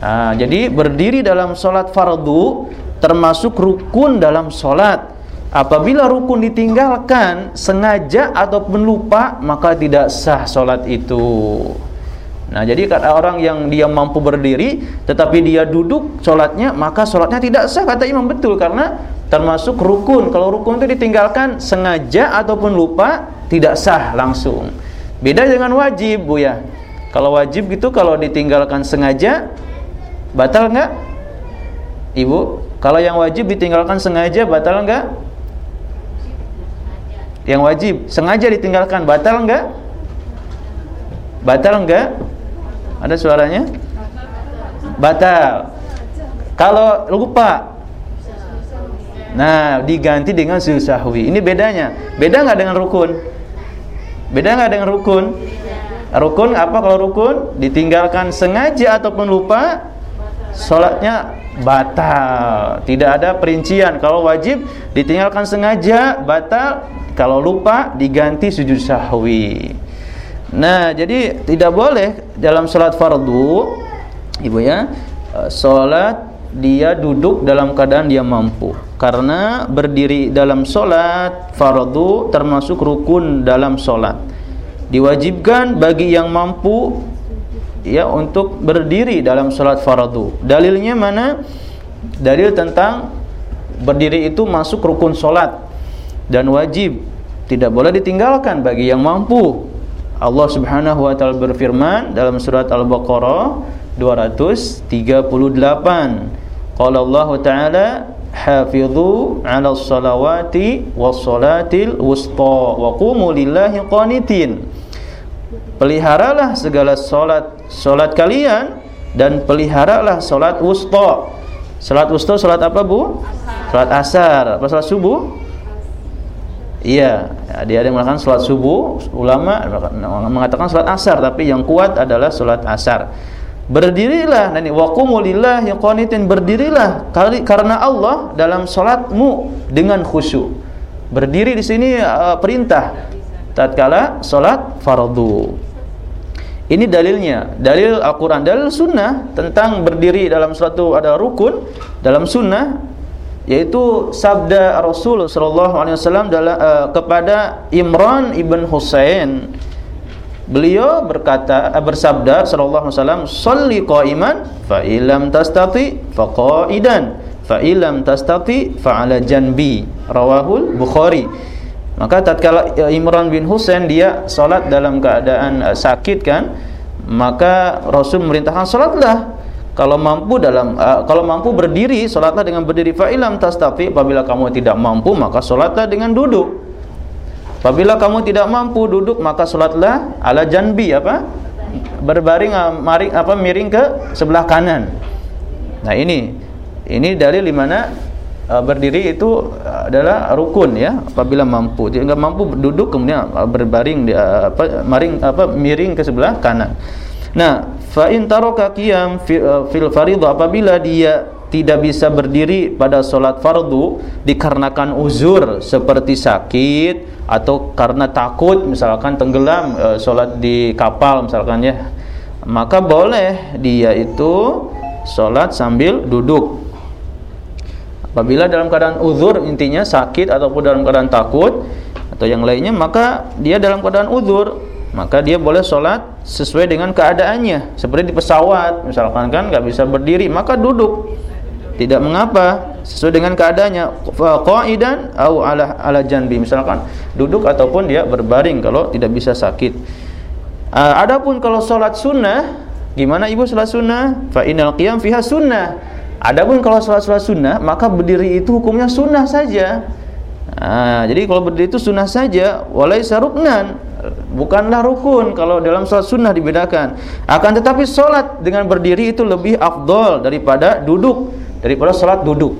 Nah, jadi berdiri dalam solat fardu termasuk rukun dalam solat. Apabila rukun ditinggalkan sengaja ataupun lupa maka tidak sah solat itu. Nah jadi kata orang yang dia mampu berdiri tetapi dia duduk solatnya maka solatnya tidak sah kata imam betul karena termasuk rukun. Kalau rukun itu ditinggalkan sengaja ataupun lupa tidak sah langsung. Beda dengan wajib bu ya. Kalau wajib gitu kalau ditinggalkan sengaja batal nggak? Ibu, kalau yang wajib ditinggalkan sengaja batal nggak? Yang wajib sengaja ditinggalkan batal enggak? Batal enggak? Ada suaranya? Batal. Kalau lupa Nah, diganti dengan sahwi. Ini bedanya. Beda nggak dengan rukun? Beda nggak dengan rukun? Rukun apa kalau rukun? Ditinggalkan sengaja ataupun lupa, sholatnya batal. Tidak ada perincian. Kalau wajib ditinggalkan sengaja, batal kalau lupa diganti sujud sahwi. Nah, jadi tidak boleh dalam salat fardu Ibu ya, eh, salat dia duduk dalam keadaan dia mampu. Karena berdiri dalam salat fardu termasuk rukun dalam salat. Diwajibkan bagi yang mampu ya untuk berdiri dalam salat fardu. Dalilnya mana? Dalil tentang berdiri itu masuk rukun salat dan wajib tidak boleh ditinggalkan bagi yang mampu. Allah Subhanahu wa taala berfirman dalam surat Al-Baqarah 238. Qala Allah taala hafizu 'ala salawati was salatil wusta wa qumu lillahi qanitin. Peliharalah segala salat salat kalian dan peliharalah salat wusta. Salat wusta salat apa, Bu? Salat asar. Apa salat subuh? Iya, dia ada yang mengatakan sholat subuh, ulama mengatakan sholat asar, tapi yang kuat adalah sholat asar. Berdirilah dan waqumu lillahi qanitin berdirilah karena Allah dalam sholatmu dengan khusyuk. Berdiri di sini uh, perintah tatkala sholat fardu. Ini dalilnya, dalil Al-Qur'an, dalil sunnah tentang berdiri dalam suatu ada rukun dalam sunnah yaitu sabda Rasul sallallahu alaihi wasallam uh, kepada Imran ibn Husain. Beliau berkata uh, bersabda sallallahu alaihi wasallam shalli qa'iman fa illam tastati fa qa'idan fa illam tastati fa ala janbi. Rawahul bukhari maka tatkala uh, Imran bin Husain dia salat dalam keadaan uh, sakit kan maka Rasul memerintahkan salatlah kalau mampu dalam uh, kalau mampu berdiri salatlah dengan berdiri. Fa ilam apabila kamu tidak mampu maka salatlah dengan duduk. Apabila kamu tidak mampu duduk maka salatlah ala janbi apa? Berbaring maring apa miring ke sebelah kanan. Nah ini ini dari di mana uh, berdiri itu adalah rukun ya apabila mampu. Jika mampu duduk kemudian uh, berbaring di, uh, apa maring apa miring ke sebelah kanan. Nah, fa in taraka qiyam fil fardhu apabila dia tidak bisa berdiri pada solat fardu dikarenakan uzur seperti sakit atau karena takut misalkan tenggelam e, solat di kapal misalkan ya maka boleh dia itu solat sambil duduk apabila dalam keadaan uzur intinya sakit ataupun dalam keadaan takut atau yang lainnya maka dia dalam keadaan uzur. Maka dia boleh sholat sesuai dengan keadaannya. Seperti di pesawat misalkan kan nggak bisa berdiri maka duduk. Tidak mengapa sesuai dengan keadaannya. Qaidan atau ala ala janbi misalkan. Duduk ataupun dia berbaring kalau tidak bisa sakit. Uh, adapun kalau salat sunnah gimana ibu salat sunnah? Fa inal qiyam fiha sunnah adapun kalau salat sunnah maka berdiri itu hukumnya sunnah saja Nah, jadi kalau berdiri itu sunnah saja, walai saruknan, bukanlah rukun kalau dalam sholat sunnah dibedakan. Akan tetapi sholat dengan berdiri itu lebih afdol daripada duduk daripada sholat duduk.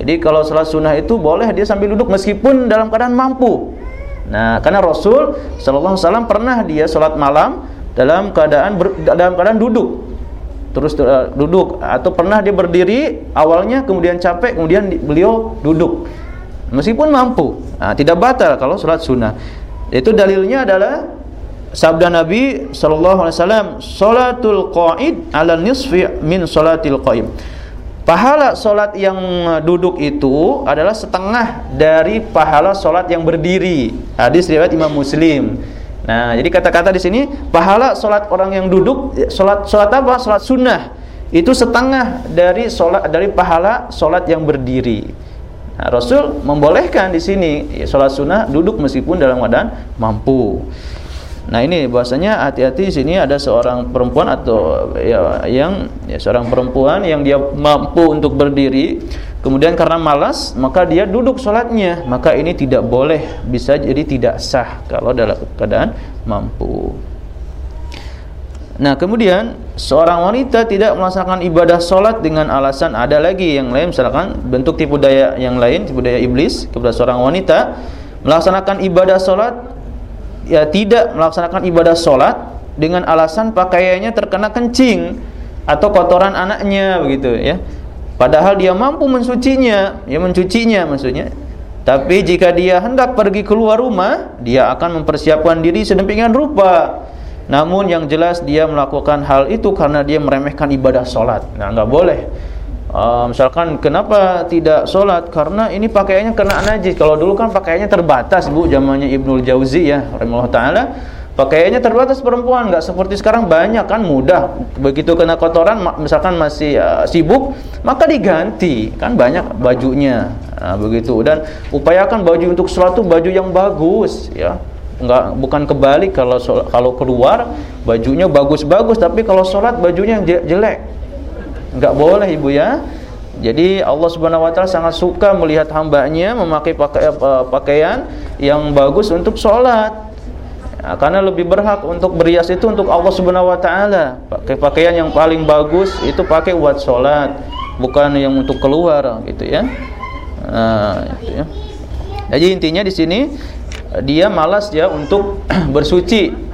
Jadi kalau sholat sunnah itu boleh dia sambil duduk meskipun dalam keadaan mampu. Nah, karena Rasul Shallallahu Alaihi Wasallam pernah dia sholat malam dalam keadaan ber, dalam keadaan duduk, terus uh, duduk atau pernah dia berdiri awalnya kemudian capek kemudian di, beliau duduk meskipun mampu. Nah, tidak batal kalau sholat sunnah. Itu dalilnya adalah sabda Nabi Wasallam, "Salatul qaid ala nisfi min salatil qaim." Pahala solat yang duduk itu adalah setengah dari pahala solat yang berdiri. Hadis riwayat Imam Muslim. Nah, jadi kata-kata di sini pahala solat orang yang duduk, solat solat apa? Solat sunnah itu setengah dari solat dari pahala solat yang berdiri. Nah, Rasul membolehkan di sini ya, solat sunnah duduk meskipun dalam keadaan mampu. Nah ini bahasanya hati-hati sini ada seorang perempuan atau ya yang ya, seorang perempuan yang dia mampu untuk berdiri, kemudian karena malas maka dia duduk sholatnya, maka ini tidak boleh bisa jadi tidak sah kalau dalam keadaan mampu. Nah kemudian seorang wanita tidak melaksanakan ibadah sholat dengan alasan ada lagi yang lain misalkan bentuk tipu daya yang lain tipu daya iblis kepada seorang wanita melaksanakan ibadah sholat ya tidak melaksanakan ibadah sholat dengan alasan pakaiannya terkena kencing atau kotoran anaknya begitu ya. Padahal dia mampu mensucinya ya mencucinya maksudnya. Tapi jika dia hendak pergi keluar rumah dia akan mempersiapkan diri sedemikian rupa. Namun yang jelas dia melakukan hal itu karena dia meremehkan ibadah sholat. Nah nggak boleh Uh, misalkan kenapa tidak sholat? Karena ini pakaiannya kena najis. Kalau dulu kan pakaiannya terbatas bu zamannya Ibnul Jauzi ya rahimahullah taala. Pakaiannya terbatas perempuan nggak seperti sekarang banyak kan mudah. Begitu kena kotoran misalkan masih uh, sibuk maka diganti. Kan banyak bajunya. Nah, begitu. Dan upayakan baju untuk sholat itu baju yang bagus ya. Nggak bukan kebalik kalau kalau keluar bajunya bagus-bagus. Tapi kalau sholat bajunya jelek Enggak boleh ibu ya. Jadi Allah Subhanahu wa taala sangat suka melihat hambanya memakai eh, pakaian yang bagus untuk sholat. Ya, karena lebih berhak untuk berias itu untuk Allah Subhanahu wa taala. Pakai pakaian yang paling bagus itu pakai buat sholat, bukan yang untuk keluar gitu ya. Nah, itu ya. Jadi intinya di sini dia malas ya untuk [CLEARS THROAT] bersuci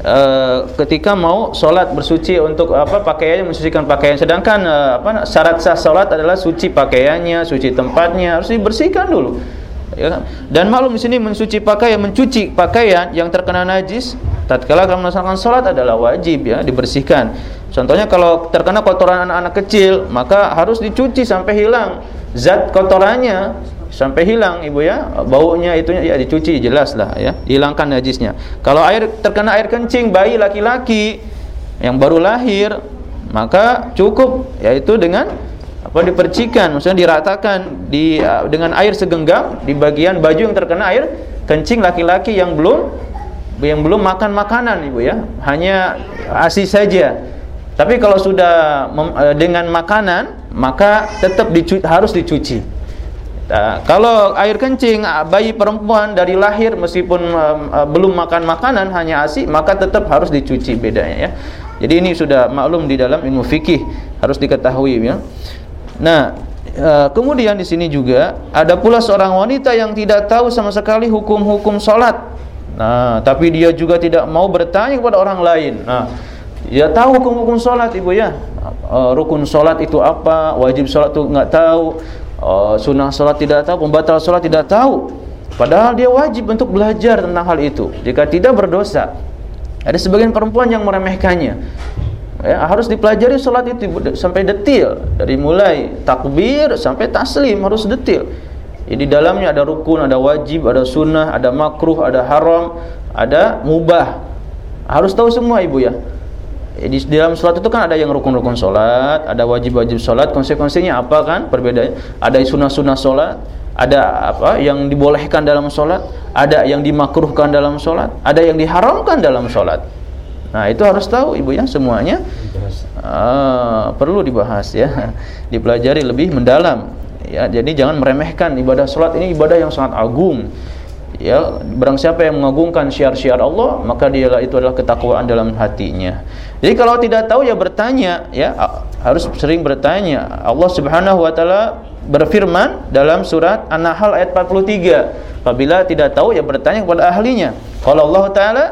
Uh, ketika mau sholat bersuci untuk apa pakaiannya mensucikan pakaian. Sedangkan uh, apa syarat sah sholat adalah suci pakaiannya suci tempatnya harus dibersihkan dulu. Ya kan? dan maklum di sini mensuci pakaian mencuci pakaian yang terkena najis tatkala kalau melaksanakan sholat adalah wajib ya dibersihkan. Contohnya kalau terkena kotoran anak-anak kecil maka harus dicuci sampai hilang zat kotorannya sampai hilang ibu ya. Baunya itu ya dicuci jelas lah ya. Hilangkan najisnya. Kalau air terkena air kencing bayi laki-laki yang baru lahir maka cukup yaitu dengan apa dipercikan maksudnya diratakan di uh, dengan air segenggam di bagian baju yang terkena air kencing laki-laki yang belum yang belum makan makanan ibu ya. Hanya asi saja. Tapi kalau sudah uh, dengan makanan maka tetap dicu harus dicuci Nah, kalau air kencing ah, bayi perempuan dari lahir meskipun uh, belum makan makanan hanya ASI maka tetap harus dicuci bedanya ya. Jadi ini sudah maklum di dalam ilmu fikih harus diketahui ya. Nah, uh, kemudian di sini juga ada pula seorang wanita yang tidak tahu sama sekali hukum-hukum salat. Nah, tapi dia juga tidak mau bertanya kepada orang lain. Nah, dia tahu hukum-hukum solat ibu ya rukun solat itu apa wajib solat itu nggak tahu uh, sunnah solat tidak tahu pembatal solat tidak tahu. Padahal dia wajib untuk belajar tentang hal itu. Jika tidak berdosa. Ada sebagian perempuan yang meremehkannya. Ya, harus dipelajari solat itu sampai detil. Dari mulai takbir sampai taslim harus detil. Ya, dalamnya ada rukun ada wajib ada sunnah ada makruh ada haram ada mubah. Harus tahu semua ibu ya di dalam sholat itu kan ada yang rukun-rukun sholat, ada wajib-wajib sholat, konsekuensinya apa kan? Perbedaan. Ada sunnah-sunnah sholat, ada apa yang dibolehkan dalam sholat, ada yang dimakruhkan dalam sholat, ada yang diharamkan dalam sholat. Nah itu harus tahu ibu ya semuanya ah, perlu dibahas ya, [LAUGHS] dipelajari lebih mendalam. Ya, jadi jangan meremehkan ibadah sholat ini ibadah yang sangat agung ya barang siapa yang mengagungkan syiar-syiar Allah maka dia itu adalah ketakwaan dalam hatinya. Jadi kalau tidak tahu ya bertanya ya. Harus sering bertanya. Allah Subhanahu wa taala berfirman dalam surat An-Nahl ayat 43 apabila tidak tahu ya bertanya kepada ahlinya. Kalau Allah taala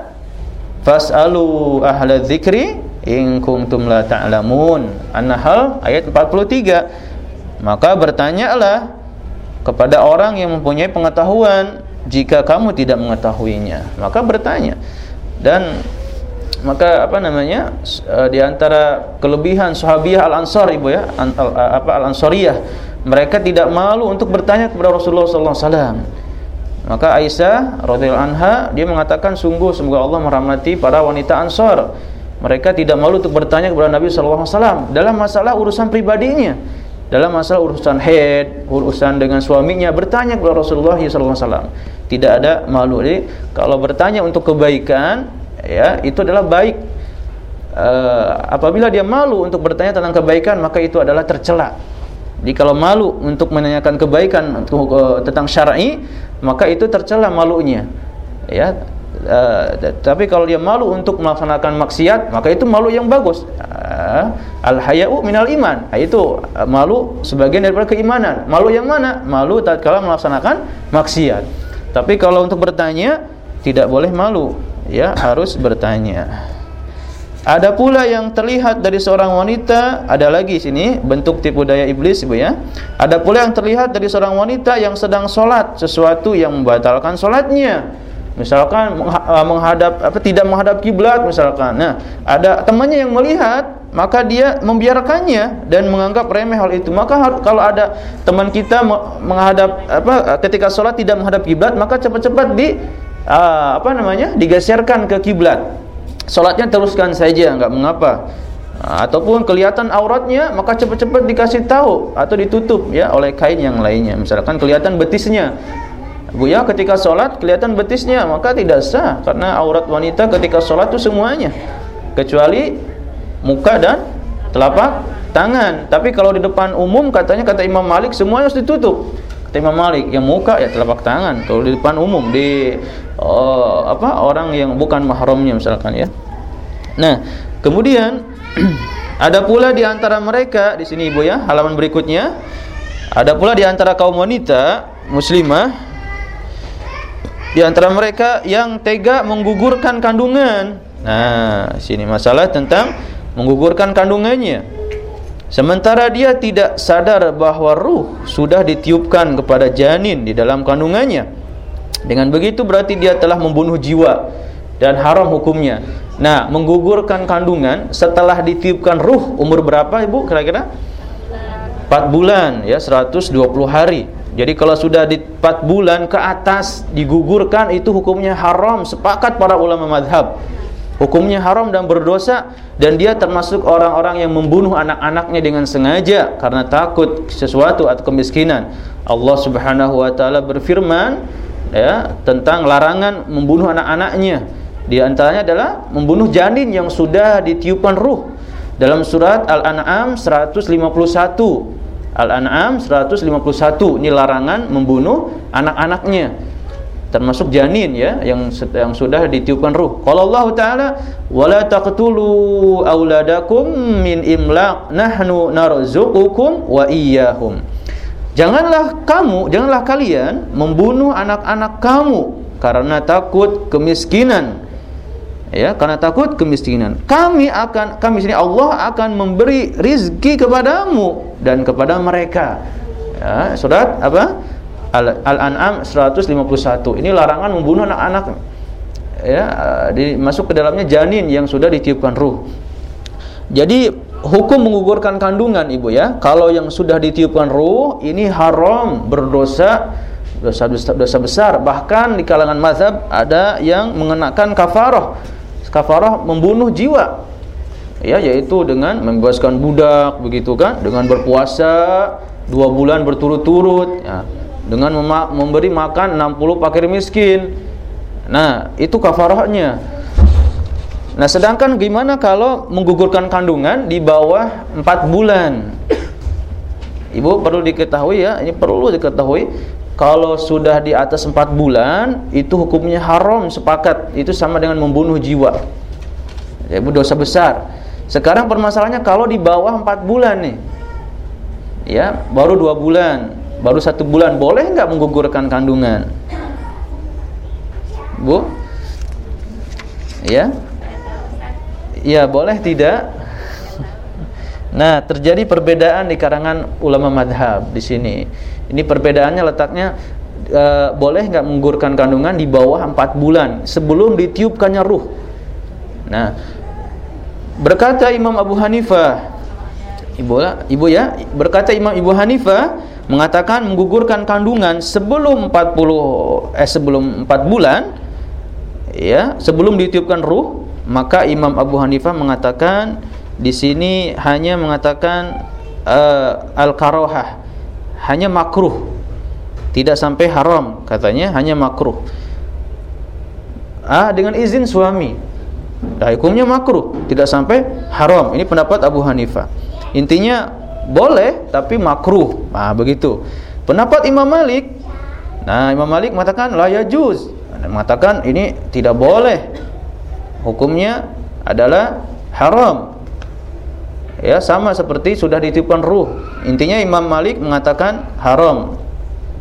fasalu ahla dzikri in kuntum la ta'lamun. An-Nahl ayat 43 maka bertanyalah kepada orang yang mempunyai pengetahuan jika kamu tidak mengetahuinya maka bertanya. Dan maka apa namanya uh, di antara kelebihan sahabiah al ansar ibu ya apa al ansariyah mereka tidak malu untuk bertanya kepada Rasulullah sallallahu alaihi wasallam. Maka Aisyah radhiyallahu anha dia mengatakan sungguh semoga Allah merahmati para wanita ansar. Mereka tidak malu untuk bertanya kepada Nabi sallallahu alaihi wasallam dalam masalah urusan pribadinya. Dalam masalah urusan head, urusan dengan suaminya bertanya kepada Rasulullah SAW. Tidak ada malu. Jadi kalau bertanya untuk kebaikan, ya itu adalah baik. Uh, apabila dia malu untuk bertanya tentang kebaikan, maka itu adalah tercela. Jadi kalau malu untuk menanyakan kebaikan untuk, uh, tentang syar'i, maka itu tercela malunya. Ya, Uh, tapi kalau dia malu untuk melaksanakan maksiat maka itu malu yang bagus uh, al hayau minal iman uh, itu malu sebagian daripada keimanan malu yang mana malu tatkala melaksanakan maksiat tapi kalau untuk bertanya tidak boleh malu. Ya harus bertanya. Ada pula yang terlihat dari seorang wanita ada lagi sini bentuk tipu daya iblis Ibu ya. Ada pula yang terlihat dari seorang wanita yang sedang sholat sesuatu yang membatalkan sholatnya. Misalkan uh, menghadap apa tidak menghadap kiblat misalkan. Nah, ada temannya yang melihat, maka dia membiarkannya dan menganggap remeh hal itu. Maka kalau ada teman kita menghadap apa ketika sholat tidak menghadap kiblat, maka cepat-cepat di uh, apa namanya? digeserkan ke kiblat. Sholatnya teruskan saja, enggak mengapa. Ataupun kelihatan auratnya, maka cepat-cepat dikasih tahu atau ditutup ya oleh kain yang lainnya. Misalkan kelihatan betisnya, Buya ketika sholat kelihatan betisnya maka tidak sah karena aurat wanita ketika sholat itu semuanya kecuali muka dan telapak tangan. Tapi kalau di depan umum katanya kata Imam Malik semuanya harus ditutup. Kata Imam Malik yang muka ya telapak tangan. Kalau di depan umum di uh, apa orang yang bukan mahramnya misalkan ya. Nah kemudian [CLEARS THROAT] ada pula di antara mereka di sini ibu ya halaman berikutnya ada pula di antara kaum wanita muslimah di antara mereka yang tega menggugurkan kandungan. Nah, sini masalah tentang menggugurkan kandungannya. Sementara dia tidak sadar bahwa ruh sudah ditiupkan kepada janin di dalam kandungannya. Dengan begitu berarti dia telah membunuh jiwa dan haram hukumnya. Nah, menggugurkan kandungan setelah ditiupkan ruh umur berapa Ibu kira-kira? 4 bulan ya 120 hari jadi kalau sudah di 4 bulan ke atas digugurkan itu hukumnya haram sepakat para ulama madhab. Hukumnya haram dan berdosa dan dia termasuk orang-orang yang membunuh anak-anaknya dengan sengaja karena takut sesuatu atau kemiskinan. Allah Subhanahu wa taala berfirman ya tentang larangan membunuh anak-anaknya. Di antaranya adalah membunuh janin yang sudah ditiupkan ruh. Dalam surat Al-An'am 151 Al-An'am 151 ini larangan membunuh anak-anaknya termasuk janin ya yang yang sudah ditiupkan ruh. Kalau Allah taala wala taqtulu auladakum min imlaq nahnu narzuqukum wa iyyahum. Janganlah kamu, janganlah kalian membunuh anak-anak kamu karena takut kemiskinan. ya karena takut kemiskinan kami akan kami sini Allah akan memberi rizki kepadamu dan kepada mereka ya surat apa Al-An'am 151 ini larangan membunuh anak-anak. Ya di, masuk ke dalamnya janin yang sudah ditiupkan ruh. Jadi hukum menggugurkan kandungan ibu ya. Kalau yang sudah ditiupkan ruh ini haram berdosa dosa, dosa, besar. Bahkan di kalangan mazhab ada yang mengenakan kafarah. Kafarah membunuh jiwa. Ya yaitu dengan membebaskan budak begitu kan? Dengan berpuasa dua bulan berturut-turut. Ya, dengan memberi makan 60 fakir miskin. Nah itu kafarahnya. Nah sedangkan gimana kalau menggugurkan kandungan di bawah 4 bulan? Ibu perlu diketahui ya ini perlu diketahui. Kalau sudah di atas 4 bulan itu hukumnya haram sepakat. Itu sama dengan membunuh jiwa. Ya dosa besar. Sekarang permasalahannya kalau di bawah 4 bulan nih ya baru dua bulan baru satu bulan boleh nggak menggugurkan kandungan? Bu? Ya? Ya boleh tidak? Nah terjadi perbedaan di karangan ulama madhab di sini. Ini perbedaannya letaknya e, boleh nggak menggugurkan kandungan di bawah 4 bulan sebelum ditiupkannya ruh. Nah, berkata Imam Abu Hanifah, ibu, ibu ya, berkata Imam Ibu Hanifah mengatakan menggugurkan kandungan sebelum 40 eh sebelum 4 bulan ya, sebelum ditiupkan ruh, maka Imam Abu Hanifah mengatakan di sini hanya mengatakan uh, al-karohah hanya makruh tidak sampai haram katanya hanya makruh. Ah dengan izin suami. Dah hukumnya makruh tidak sampai haram. Ini pendapat Abu Hanifah. Intinya boleh tapi makruh. Ah begitu. Pendapat Imam Malik. Nah Imam Malik mengatakan la yajuz. Mengatakan ini tidak boleh. Hukumnya adalah haram. Ya sama seperti sudah ditiupkan ruh. Intinya Imam Malik mengatakan haram.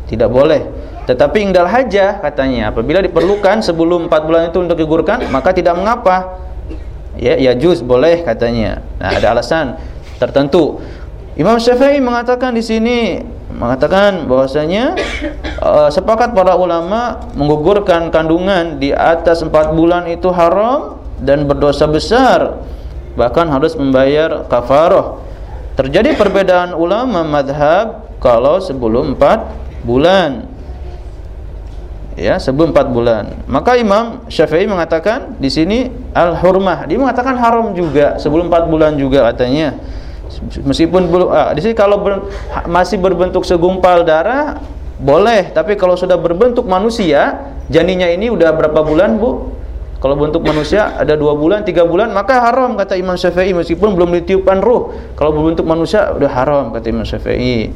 Tidak boleh. Tetapi ingdal hajah katanya apabila diperlukan sebelum 4 bulan itu untuk digugurkan maka tidak mengapa. Ya ya juz boleh katanya. Nah ada alasan tertentu Imam Syafi'i mengatakan di sini mengatakan bahwasanya [COUGHS] uh, sepakat para ulama menggugurkan kandungan di atas 4 bulan itu haram dan berdosa besar bahkan harus membayar kafarah. Terjadi perbedaan ulama madhab kalau sebelum 4 bulan. Ya, sebelum 4 bulan. Maka Imam Syafi'i mengatakan di sini al-hurmah. Dia mengatakan haram juga sebelum 4 bulan juga katanya. Meskipun belum ah, di sini kalau ber, masih berbentuk segumpal darah boleh, tapi kalau sudah berbentuk manusia, janinnya ini udah berapa bulan, Bu? Kalau bentuk manusia ada dua bulan, tiga bulan, maka haram kata Imam Syafi'i meskipun belum ditiupkan ruh. Kalau berbentuk manusia udah haram kata Imam Syafi'i.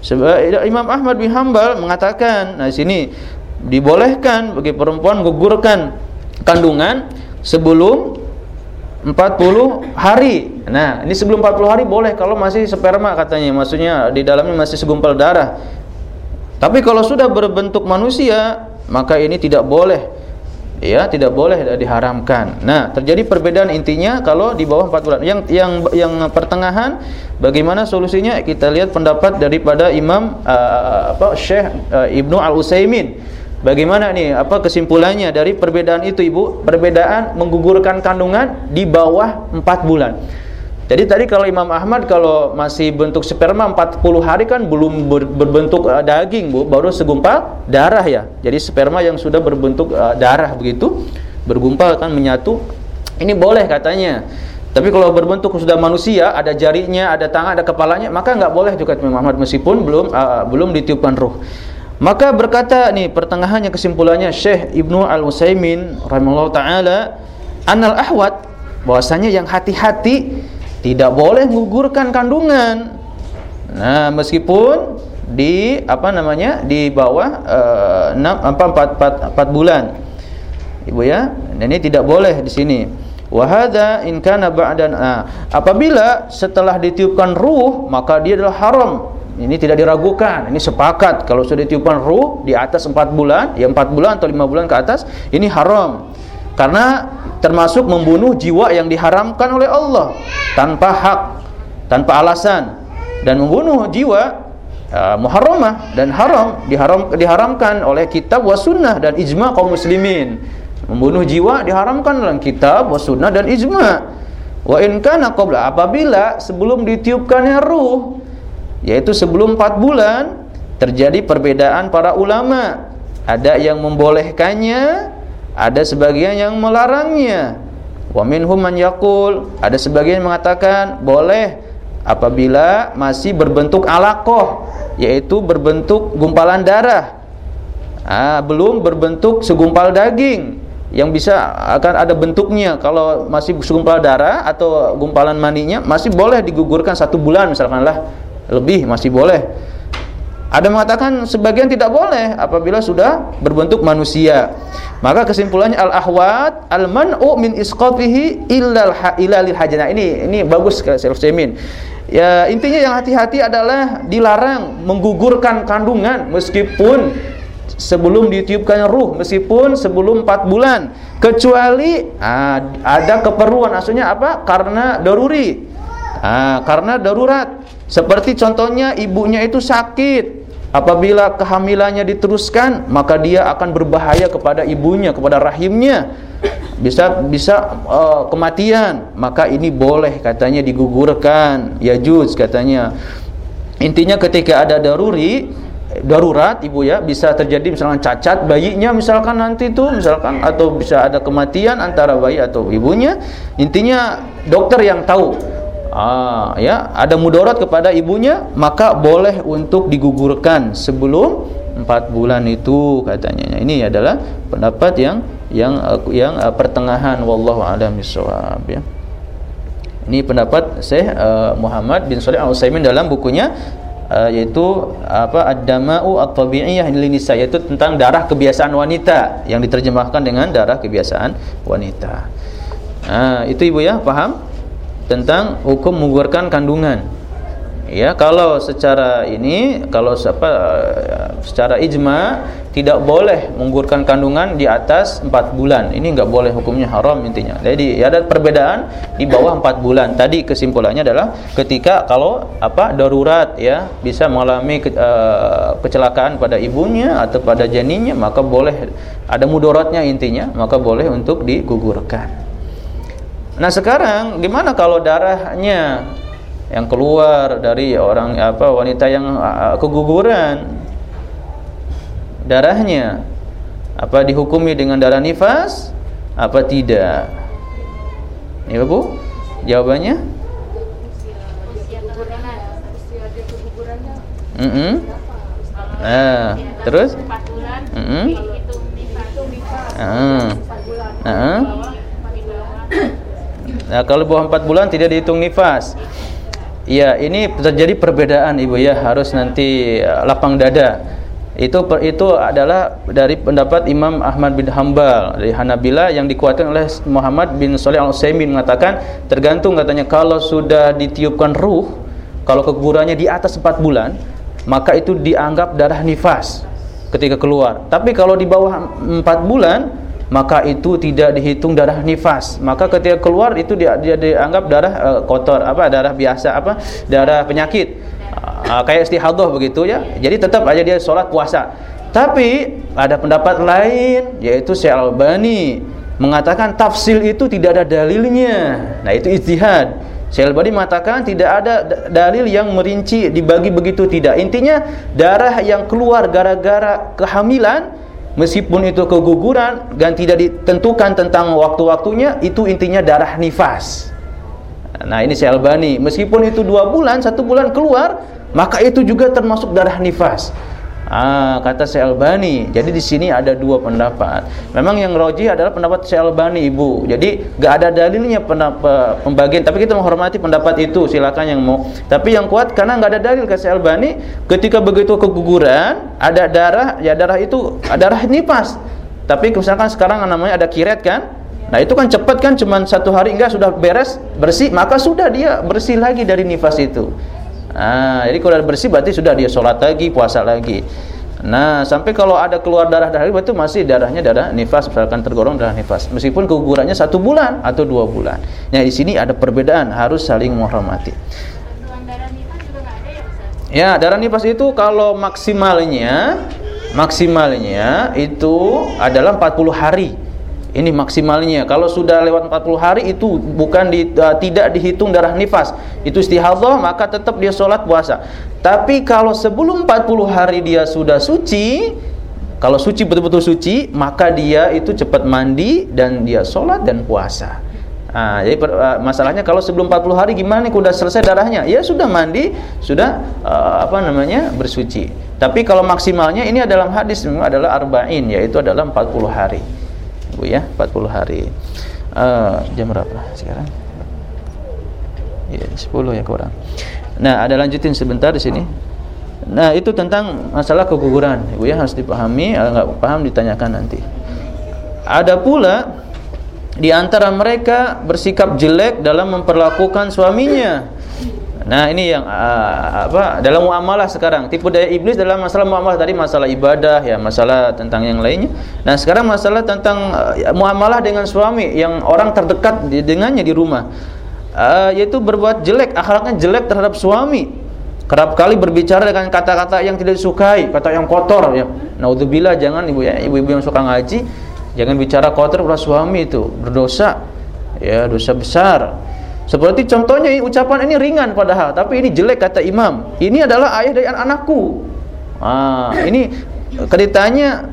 Sebab Imam Ahmad bin Hambal mengatakan, nah sini dibolehkan bagi perempuan gugurkan kandungan sebelum 40 hari. Nah, ini sebelum 40 hari boleh kalau masih sperma katanya, maksudnya di dalamnya masih segumpal darah. Tapi kalau sudah berbentuk manusia, maka ini tidak boleh ya tidak boleh diharamkan. Nah, terjadi perbedaan intinya kalau di bawah 4 bulan. Yang yang yang pertengahan bagaimana solusinya? Kita lihat pendapat daripada Imam uh, apa Syekh uh, Ibnu Al-Utsaimin. Bagaimana nih apa kesimpulannya dari perbedaan itu Ibu? Perbedaan menggugurkan kandungan di bawah 4 bulan. Jadi tadi kalau Imam Ahmad kalau masih bentuk sperma 40 hari kan belum ber, berbentuk uh, daging, Bu, baru segumpal darah ya. Jadi sperma yang sudah berbentuk uh, darah begitu bergumpal kan menyatu. Ini boleh katanya. Tapi kalau berbentuk sudah manusia, ada jarinya, ada tangan, ada kepalanya, maka nggak boleh juga Imam Ahmad meskipun belum uh, belum ditiupkan ruh. Maka berkata nih pertengahannya kesimpulannya Syekh Ibnu Al-Utsaimin rahimahullah taala, anal ahwat bahwasanya yang hati-hati tidak boleh menggugurkan kandungan. Nah, meskipun di apa namanya di bawah uh, 6 apa 4, 4, 4 bulan. Ibu ya, dan ini tidak boleh di sini. Wahada in kana ba'dan nah, apabila setelah ditiupkan ruh maka dia adalah haram. Ini tidak diragukan, ini sepakat kalau sudah ditiupkan ruh di atas 4 bulan, ya 4 bulan atau 5 bulan ke atas ini haram. Karena termasuk membunuh jiwa yang diharamkan oleh Allah tanpa hak, tanpa alasan dan membunuh jiwa uh, muharramah dan haram diharam diharamkan oleh kitab was sunnah dan ijma kaum muslimin. Membunuh jiwa diharamkan dalam kitab was sunnah dan ijma. Wa in kana qabla apabila sebelum ditiupkannya ruh yaitu sebelum 4 bulan terjadi perbedaan para ulama. Ada yang membolehkannya, ada sebagian yang melarangnya. Wa minhum man yaqul, ada sebagian yang mengatakan boleh apabila masih berbentuk alaqah, yaitu berbentuk gumpalan darah. Ah, belum berbentuk segumpal daging yang bisa akan ada bentuknya kalau masih segumpal darah atau gumpalan maninya masih boleh digugurkan satu bulan misalkanlah lebih masih boleh ada mengatakan sebagian tidak boleh apabila sudah berbentuk manusia. Maka kesimpulannya al-ahwat al-man'u min isqatihi illa lil hajana. Ini ini bagus ke Semin. Ya, intinya yang hati-hati adalah dilarang menggugurkan kandungan meskipun sebelum ditiupkan ruh meskipun sebelum 4 bulan kecuali ah, ada keperluan maksudnya apa? Karena daruri. Ah, karena darurat. Seperti contohnya ibunya itu sakit Apabila kehamilannya diteruskan, maka dia akan berbahaya kepada ibunya, kepada rahimnya. Bisa bisa uh, kematian, maka ini boleh katanya digugurkan. Ya juz katanya. Intinya ketika ada daruri, darurat ibu ya bisa terjadi misalkan cacat bayinya misalkan nanti itu misalkan atau bisa ada kematian antara bayi atau ibunya intinya dokter yang tahu ah, ya ada mudarat kepada ibunya maka boleh untuk digugurkan sebelum empat bulan itu katanya ini adalah pendapat yang yang yang uh, pertengahan wallahu a'lam bishawab ya ini pendapat Syekh uh, Muhammad bin Shalih Al-Utsaimin dalam bukunya yaitu apa ad-dama'u at-tabi'iyah linisa yaitu tentang darah kebiasaan wanita yang diterjemahkan dengan darah kebiasaan wanita. Nah, itu Ibu ya, paham? Tentang hukum menggugurkan kandungan. Ya, kalau secara ini kalau apa secara ijma tidak boleh menggugurkan kandungan di atas 4 bulan. Ini enggak boleh hukumnya haram intinya. Jadi ada perbedaan di bawah 4 bulan. Tadi kesimpulannya adalah ketika kalau apa darurat ya bisa mengalami ke, uh, kecelakaan pada ibunya atau pada janinnya maka boleh ada mudaratnya intinya maka boleh untuk digugurkan. Nah sekarang gimana kalau darahnya yang keluar dari orang apa wanita yang keguguran darahnya apa dihukumi dengan darah nifas apa tidak? Ini Bu? Jawabannya? Mm -hmm. Nah, terus? Mm -hmm. Ah. Ah. Nah, kalau bawah 4 bulan tidak dihitung nifas. Ya, ini terjadi perbedaan Ibu ya, harus nanti uh, lapang dada. Itu itu adalah dari pendapat Imam Ahmad bin Hambal dari Hanabila yang dikuatkan oleh Muhammad bin Shalih Al-Utsaimin mengatakan tergantung katanya kalau sudah ditiupkan ruh, kalau kegugurannya di atas 4 bulan, maka itu dianggap darah nifas ketika keluar. Tapi kalau di bawah 4 bulan maka itu tidak dihitung darah nifas. Maka ketika keluar itu dia, dia dianggap darah uh, kotor apa darah biasa apa darah penyakit. Uh, kayak istihadah begitu ya. Jadi tetap aja dia sholat puasa. Tapi ada pendapat lain yaitu Syekh Albani mengatakan tafsil itu tidak ada dalilnya. Nah itu ijtihad. Syekh Albani mengatakan tidak ada dalil yang merinci dibagi begitu tidak. Intinya darah yang keluar gara-gara kehamilan meskipun itu keguguran dan tidak ditentukan tentang waktu-waktunya itu intinya darah nifas. Nah ini saya Albani. Meskipun itu dua bulan satu bulan keluar maka itu juga termasuk darah nifas Ah, kata Syekh Albani. Jadi di sini ada dua pendapat. Memang yang roji adalah pendapat Syekh Albani, Ibu. Jadi gak ada dalilnya pembagian, tapi kita menghormati pendapat itu, silakan yang mau. Tapi yang kuat karena nggak ada dalil ke Syekh Albani, ketika begitu keguguran, ada darah, ya darah itu darah nifas. Tapi misalkan sekarang namanya ada kiret kan? Nah itu kan cepat kan cuma satu hari enggak sudah beres bersih maka sudah dia bersih lagi dari nifas itu. Ah, jadi kalau bersih berarti sudah dia sholat lagi, puasa lagi. Nah, sampai kalau ada keluar darah-darah itu masih darahnya darah nifas, misalkan tergolong darah nifas. Meskipun kegugurannya satu bulan atau dua bulan. Nah, di sini ada perbedaan, harus saling menghormati. Ya, darah nifas itu kalau maksimalnya maksimalnya itu adalah 40 hari. Ini maksimalnya. Kalau sudah lewat 40 hari itu bukan di, uh, tidak dihitung darah nifas. Itu istihadhah maka tetap dia sholat puasa. Tapi kalau sebelum 40 hari dia sudah suci, kalau suci betul-betul suci, maka dia itu cepat mandi dan dia sholat dan puasa. Nah, jadi per, uh, masalahnya kalau sebelum 40 hari gimana nih sudah selesai darahnya? Ya sudah mandi, sudah uh, apa namanya? bersuci. Tapi kalau maksimalnya ini adalah hadis memang adalah arba'in yaitu adalah 40 hari. Bu ya, 40 hari. Uh, jam berapa sekarang? Ya, 10 ya kurang. Nah, ada lanjutin sebentar di sini. Nah, itu tentang masalah keguguran. Ibu ya harus dipahami, kalau enggak paham ditanyakan nanti. Ada pula di antara mereka bersikap jelek dalam memperlakukan suaminya. Nah, ini yang uh, apa dalam muamalah sekarang. Tipu daya iblis dalam masalah muamalah tadi masalah ibadah ya, masalah tentang yang lainnya. Nah, sekarang masalah tentang uh, muamalah dengan suami yang orang terdekat dengannya di rumah. Uh, yaitu berbuat jelek, akhlaknya jelek terhadap suami. Kerap kali berbicara dengan kata-kata yang tidak disukai, kata yang kotor ya. Naudzubillah jangan Ibu ya, ibu-ibu yang suka ngaji, jangan bicara kotor pada suami itu, berdosa. Ya, dosa besar. Seperti contohnya ucapan ini ringan padahal, tapi ini jelek kata imam. Ini adalah ayah dari anak-anakku. Ah, ini keritanya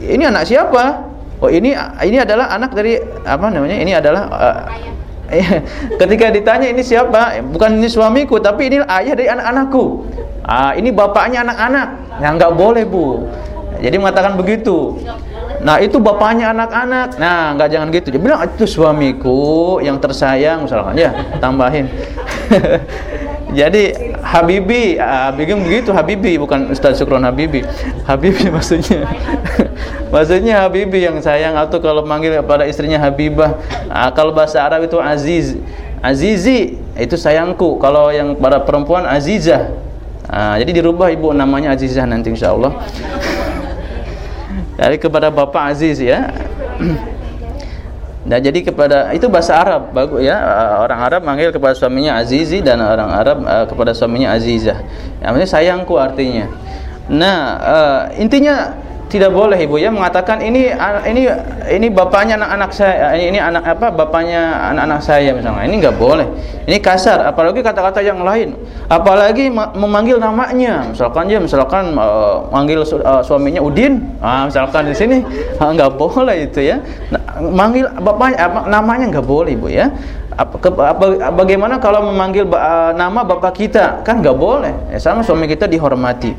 ini anak siapa? Oh, ini ini adalah anak dari apa namanya? Ini adalah uh, [LAUGHS] ketika ditanya ini siapa? Bukan ini suamiku, tapi ini ayah dari anak-anakku. Ah, ini bapaknya anak-anak. Yang enggak boleh, Bu. Jadi mengatakan begitu. Nah itu bapaknya anak-anak. Nah nggak jangan gitu. Dia bilang itu suamiku yang tersayang misalkan ya tambahin. [LAUGHS] Jadi Habibi, uh, begitu Habibi bukan Ustaz Sukron Habibi. Habibi [LAUGHS] maksudnya. [LAUGHS] maksudnya Habibi yang sayang atau kalau manggil pada istrinya Habibah. Uh, kalau bahasa Arab itu Aziz. Azizi itu sayangku. Kalau yang pada perempuan Azizah. Uh, jadi dirubah ibu namanya Azizah nanti insya Allah dari kepada Bapak Aziz ya. Nah, jadi kepada itu bahasa Arab bagus ya. Orang Arab manggil kepada suaminya Azizi dan orang Arab uh, kepada suaminya Azizah. Namanya sayangku artinya. Nah, uh, intinya tidak boleh ibu ya mengatakan ini ini ini bapaknya anak-anak saya ini, ini anak apa bapaknya anak-anak saya misalnya. Ini nggak boleh. Ini kasar apalagi kata-kata yang lain. Apalagi memanggil namanya. Misalkan ya misalkan uh, manggil uh, suaminya Udin. Ah, misalkan di sini. [LAUGHS] Ah, nggak boleh itu ya. Nah, manggil bapaknya apa, namanya nggak boleh ibu ya. Apa, ke, apa, bagaimana kalau memanggil uh, nama bapak kita? Kan nggak boleh. Ya, sama suami kita dihormati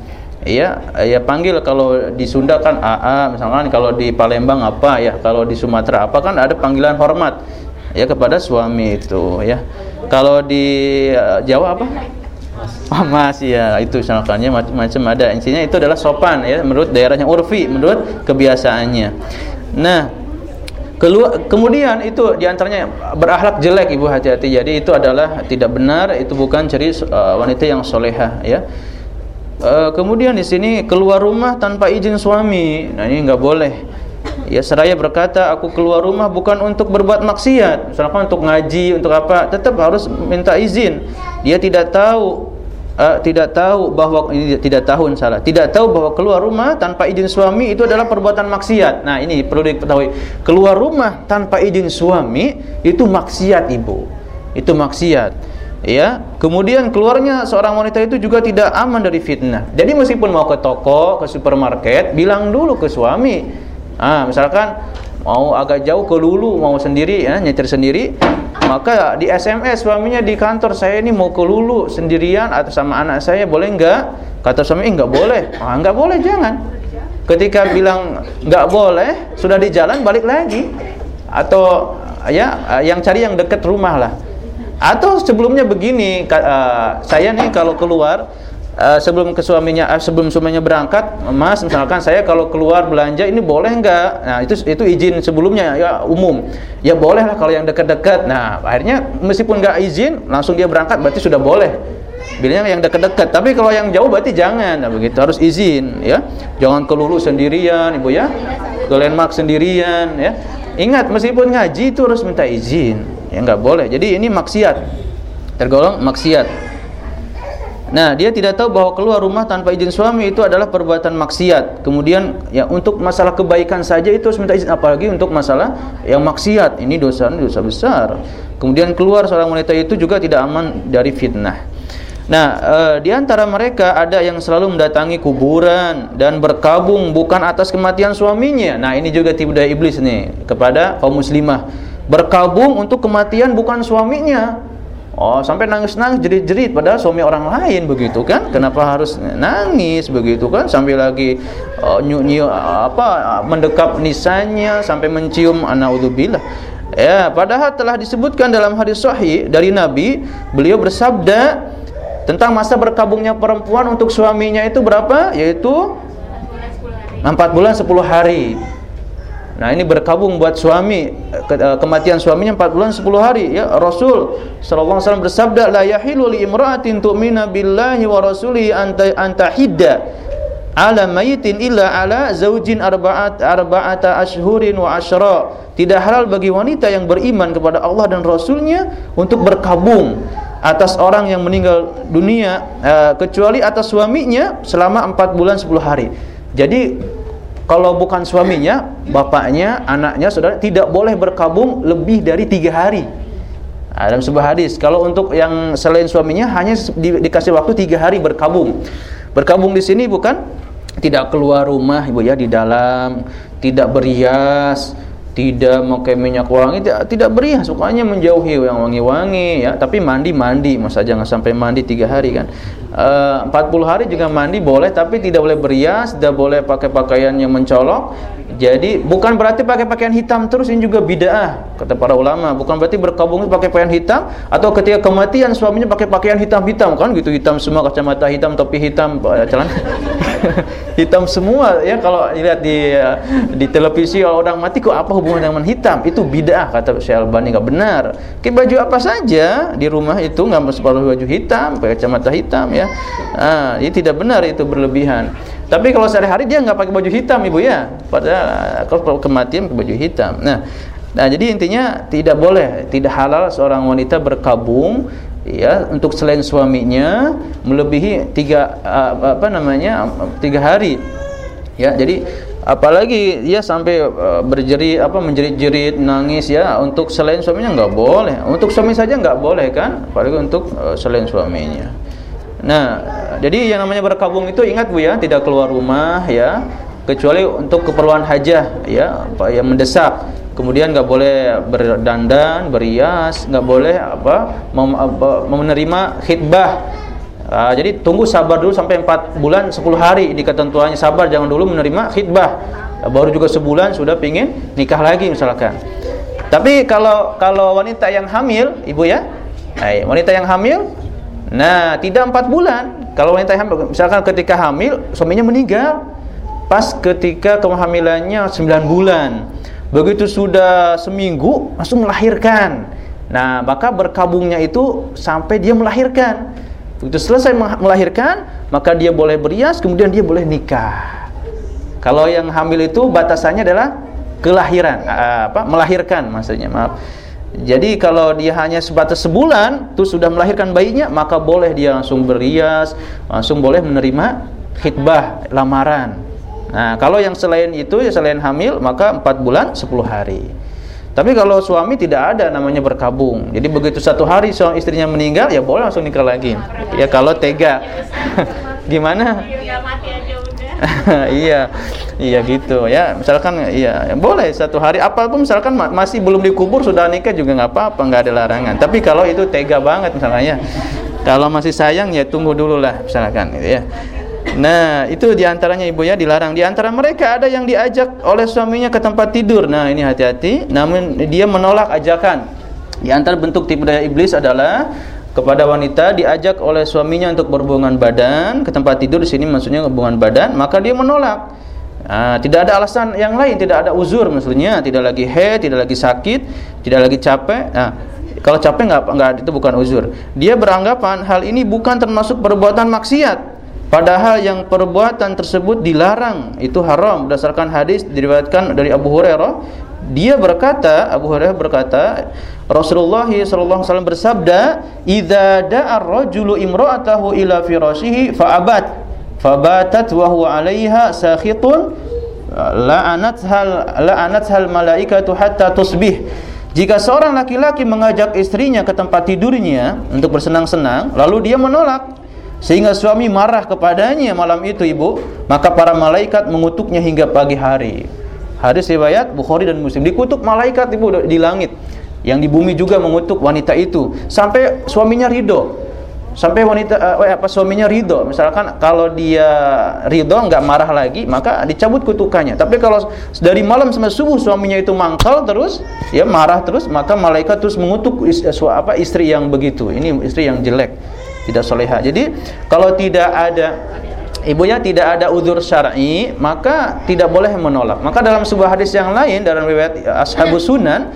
ya ya panggil kalau di Sunda kan AA misalkan kalau di Palembang apa ya kalau di Sumatera apa kan ada panggilan hormat ya kepada suami itu ya. Kalau di uh, Jawa apa? Oh, mas ya itu misalkannya macam-macam ada. Intinya itu adalah sopan ya menurut daerahnya urfi menurut kebiasaannya. Nah keluar kemudian itu di antaranya berakhlak jelek ibu hati-hati. Jadi itu adalah tidak benar itu bukan ciri uh, wanita yang soleha ya Uh, kemudian di sini keluar rumah tanpa izin suami. Nah, ini enggak boleh. Ya seraya berkata aku keluar rumah bukan untuk berbuat maksiat, misalkan untuk ngaji, untuk apa, tetap harus minta izin. Dia tidak tahu uh, tidak tahu bahwa ini tidak tahu salah. Tidak tahu bahwa keluar rumah tanpa izin suami itu adalah perbuatan maksiat. Nah, ini perlu diketahui. Keluar rumah tanpa izin suami itu maksiat, Ibu. Itu maksiat ya kemudian keluarnya seorang wanita itu juga tidak aman dari fitnah. Jadi meskipun mau ke toko ke supermarket bilang dulu ke suami. Ah misalkan mau agak jauh ke lulu mau sendiri ya nyetir sendiri maka di SMS suaminya di kantor saya ini mau ke lulu sendirian atau sama anak saya boleh enggak kata suami enggak boleh. Ah enggak boleh jangan. Ketika bilang enggak boleh sudah di jalan balik lagi. Atau ya yang cari yang dekat rumah lah atau sebelumnya begini, uh, saya nih kalau keluar uh, sebelum ke suaminya uh, sebelum suaminya berangkat, Mas misalkan saya kalau keluar belanja ini boleh enggak? Nah, itu itu izin sebelumnya ya umum. Ya boleh lah kalau yang dekat-dekat. Nah, akhirnya meskipun enggak izin, langsung dia berangkat berarti sudah boleh. Bilangnya yang dekat-dekat. Tapi kalau yang jauh berarti jangan. Nah, begitu harus izin ya. Jangan kelulu sendirian, Ibu ya. Ke landmark sendirian ya. Ingat meskipun ngaji itu harus minta izin. Ya enggak boleh. Jadi ini maksiat. Tergolong maksiat. Nah, dia tidak tahu bahwa keluar rumah tanpa izin suami itu adalah perbuatan maksiat. Kemudian ya untuk masalah kebaikan saja itu harus minta izin apalagi untuk masalah yang maksiat. Ini dosa dosa besar. Kemudian keluar seorang wanita itu juga tidak aman dari fitnah. Nah, e, di antara mereka ada yang selalu mendatangi kuburan dan berkabung bukan atas kematian suaminya. Nah, ini juga tipu daya iblis nih kepada kaum muslimah. Berkabung untuk kematian bukan suaminya. Oh, sampai nangis-nangis jerit-jerit padahal suami orang lain begitu kan? Kenapa harus nangis begitu kan? Sampai lagi uh, nyu, nyu, apa mendekap nisannya sampai mencium anaudzubillah. Ya, padahal telah disebutkan dalam hadis sahih dari Nabi, beliau bersabda tentang masa berkabungnya perempuan untuk suaminya itu berapa? Yaitu 4 bulan 10 hari. Nah ini berkabung buat suami ke, uh, kematian suaminya 4 bulan 10 hari. Ya Rasul sallallahu alaihi wasallam bersabda la yahilu li imra'atin tu'mina billahi wa rasuli anta anta hidda ala mayitin illa ala zaujin arba'at arba'ata ashhurin wa asyra tidak halal bagi wanita yang beriman kepada Allah dan Rasulnya untuk berkabung atas orang yang meninggal dunia uh, kecuali atas suaminya selama 4 bulan 10 hari. Jadi kalau bukan suaminya, bapaknya, anaknya, saudara tidak boleh berkabung lebih dari tiga hari. Nah, dalam sebuah hadis, kalau untuk yang selain suaminya hanya di, dikasih waktu tiga hari berkabung. Berkabung di sini bukan tidak keluar rumah, ibu ya di dalam, tidak berias, tidak pakai minyak wangi tidak, tidak sukanya menjauhi yang wangi-wangi ya. Tapi mandi mandi. Masa jangan sampai mandi tiga hari kan? Eh, uh, 40 hari juga mandi boleh tapi tidak boleh berias tidak boleh pakai pakaian yang mencolok jadi bukan berarti pakai pakaian hitam terus ini juga bid'ah kata para ulama. Bukan berarti berkabung pakai pakaian hitam atau ketika kematian suaminya pakai pakaian hitam-hitam kan? Gitu hitam semua kacamata hitam topi hitam celana. [LAUGHS] Hitam semua ya kalau lihat di di televisi kalau orang mati kok apa hubungan dengan hitam? Itu bid'ah kata Syekh Albani nggak benar. Ke baju apa saja di rumah itu nggak harus baju hitam pakai kacamata hitam ya. Ah ini tidak benar itu berlebihan tapi kalau sehari-hari dia nggak pakai baju hitam ibu ya. Pada kalau kematian pakai baju hitam. Nah Nah, jadi intinya tidak boleh, tidak halal seorang wanita berkabung ya untuk selain suaminya melebihi tiga apa namanya tiga hari. Ya jadi apalagi ya sampai uh, berjerit apa menjerit-jerit nangis ya untuk selain suaminya nggak boleh. Untuk suami saja nggak boleh kan? Apalagi untuk selain suaminya nah jadi yang namanya berkabung itu ingat bu ya tidak keluar rumah ya kecuali untuk keperluan hajah ya apa yang mendesak. Kemudian nggak boleh berdandan berias nggak boleh apa, mem, menerima khidbah. Uh, jadi tunggu sabar dulu sampai 4 bulan 10 hari di ketentuannya sabar jangan dulu menerima khidbah. Uh, baru juga sebulan sudah pingin nikah lagi misalkan. Tapi kalau kalau wanita yang hamil ibu ya wanita yang hamil nah tidak 4 bulan kalau wanita hamil misalkan ketika hamil suaminya meninggal pas ketika kehamilannya 9 bulan Begitu sudah seminggu langsung melahirkan. Nah, maka berkabungnya itu sampai dia melahirkan. Begitu selesai melahirkan, maka dia boleh berias, kemudian dia boleh nikah. Kalau yang hamil itu batasannya adalah kelahiran, apa? melahirkan maksudnya, maaf. Jadi kalau dia hanya sebatas sebulan tuh sudah melahirkan bayinya, maka boleh dia langsung berias, langsung boleh menerima khidbah lamaran. Nah, kalau yang selain itu ya selain hamil maka 4 bulan 10 hari. Tapi kalau suami tidak ada namanya berkabung. Jadi begitu satu hari seorang istrinya meninggal ya boleh langsung nikah lagi. Ya kalau tega. [LAUGHS] Gimana? [LAUGHS] iya. Iya gitu ya. Misalkan iya boleh satu hari apa pun misalkan masih belum dikubur sudah nikah juga nggak apa-apa, nggak ada larangan. Tapi kalau itu tega banget misalnya ya. Kalau masih sayang ya tunggu dulu lah misalkan gitu ya. Nah, itu di antaranya ibu ya dilarang. Di antara mereka ada yang diajak oleh suaminya ke tempat tidur. Nah, ini hati-hati. Namun dia menolak ajakan. Di antara bentuk tipu daya iblis adalah kepada wanita diajak oleh suaminya untuk berhubungan badan ke tempat tidur di sini maksudnya hubungan badan maka dia menolak. Nah, tidak ada alasan yang lain tidak ada uzur maksudnya tidak lagi head tidak lagi sakit tidak lagi capek. Nah kalau capek nggak nggak itu bukan uzur. Dia beranggapan hal ini bukan termasuk perbuatan maksiat. Padahal yang perbuatan tersebut dilarang. Itu haram berdasarkan hadis diriwayatkan dari Abu Hurairah dia berkata Abu Hurairah berkata Rasulullah wasallam bersabda, "Idza da'a ar-rajulu imra'atahu ila firashihi fa'abat, fabatat wa huwa 'alaiha sakhitun, la'anathal la'anathal malaikatu hatta tusbih." Jika seorang laki-laki mengajak istrinya ke tempat tidurnya untuk bersenang-senang, lalu dia menolak, sehingga suami marah kepadanya malam itu ibu, maka para malaikat mengutuknya hingga pagi hari. Hadis riwayat Bukhari dan Muslim. Dikutuk malaikat ibu di langit. Yang di bumi juga mengutuk wanita itu. Sampai suaminya ridho. Sampai wanita uh, apa suaminya ridho. Misalkan kalau dia ridho nggak marah lagi maka dicabut kutukannya. Tapi kalau dari malam sampai subuh suaminya itu mangkal terus ya marah terus maka malaikat terus mengutuk is, uh, apa istri yang begitu. Ini istri yang jelek tidak soleha jadi kalau tidak ada ibunya tidak ada udur syar'i maka tidak boleh menolak maka dalam sebuah hadis yang lain dalam riwayat ashabus sunan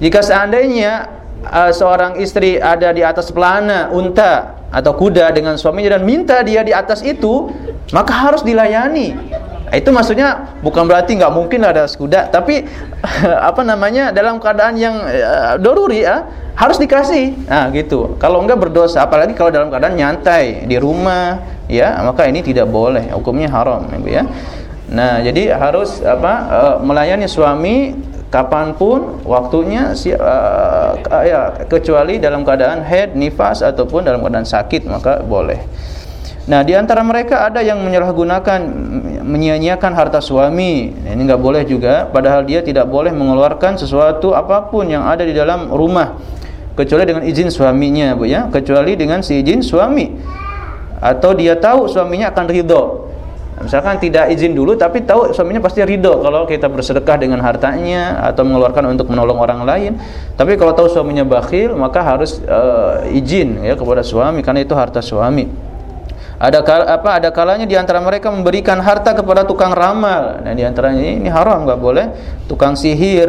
jika seandainya uh, seorang istri ada di atas pelana unta atau kuda dengan suaminya dan minta dia di atas itu, maka harus dilayani. Itu maksudnya bukan berarti nggak mungkin ada kuda, tapi [LAUGHS] apa namanya dalam keadaan yang uh, doruri ya harus dikasih. Nah gitu. Kalau enggak berdosa, apalagi kalau dalam keadaan nyantai di rumah, ya maka ini tidak boleh, hukumnya haram, ya. Nah jadi harus apa uh, melayani suami kapan pun waktunya uh, ya kecuali dalam keadaan head nifas ataupun dalam keadaan sakit maka boleh. Nah, di antara mereka ada yang menyalahgunakan menyia-nyiakan harta suami. Nah, ini nggak boleh juga padahal dia tidak boleh mengeluarkan sesuatu apa pun yang ada di dalam rumah kecuali dengan izin suaminya, Bu ya, kecuali dengan si izin suami. Atau dia tahu suaminya akan ridho Misalkan tidak izin dulu tapi tahu suaminya pasti ridho kalau kita bersedekah dengan hartanya atau mengeluarkan untuk menolong orang lain. Tapi kalau tahu suaminya bakhil maka harus uh, izin ya kepada suami karena itu harta suami. Ada kal apa ada kalanya di antara mereka memberikan harta kepada tukang ramal. Nah di antaranya ini, haram nggak boleh. Tukang sihir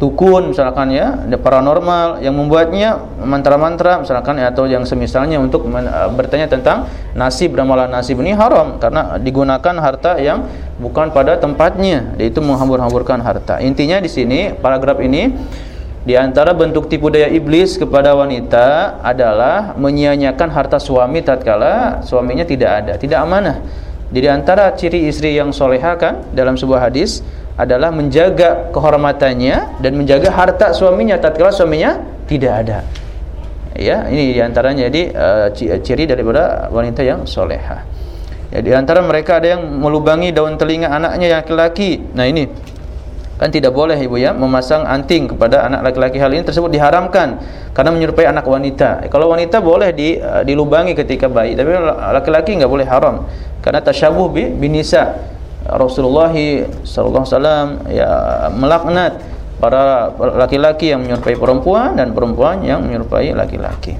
tukun misalkan ya. Paranormal yang membuatnya mantra-mantra misalkan ya, atau yang semisalnya untuk men, uh, bertanya tentang nasib ramalan nasib ini haram karena digunakan harta yang bukan pada tempatnya. Yaitu menghambur-hamburkan harta. Intinya di sini paragraf ini di antara bentuk tipu daya iblis kepada wanita adalah menyia-nyiakan harta suami tatkala suaminya tidak ada, tidak amanah. Di antara ciri istri yang soleha kan dalam sebuah hadis adalah menjaga kehormatannya dan menjaga harta suaminya tatkala suaminya tidak ada. Ya, ini di antaranya jadi uh, ciri daripada wanita yang soleha. Ya, di antara mereka ada yang melubangi daun telinga anaknya yang laki-laki. Nah ini kan tidak boleh ibu ya memasang anting kepada anak laki-laki hal ini tersebut diharamkan karena menyerupai anak wanita. Kalau wanita boleh di, uh, dilubangi ketika bayi, tapi laki-laki nggak boleh haram karena tasyabuh bi binisa Rasulullah sallallahu wasallam ya melaknat para laki-laki yang menyerupai perempuan dan perempuan yang menyerupai laki-laki.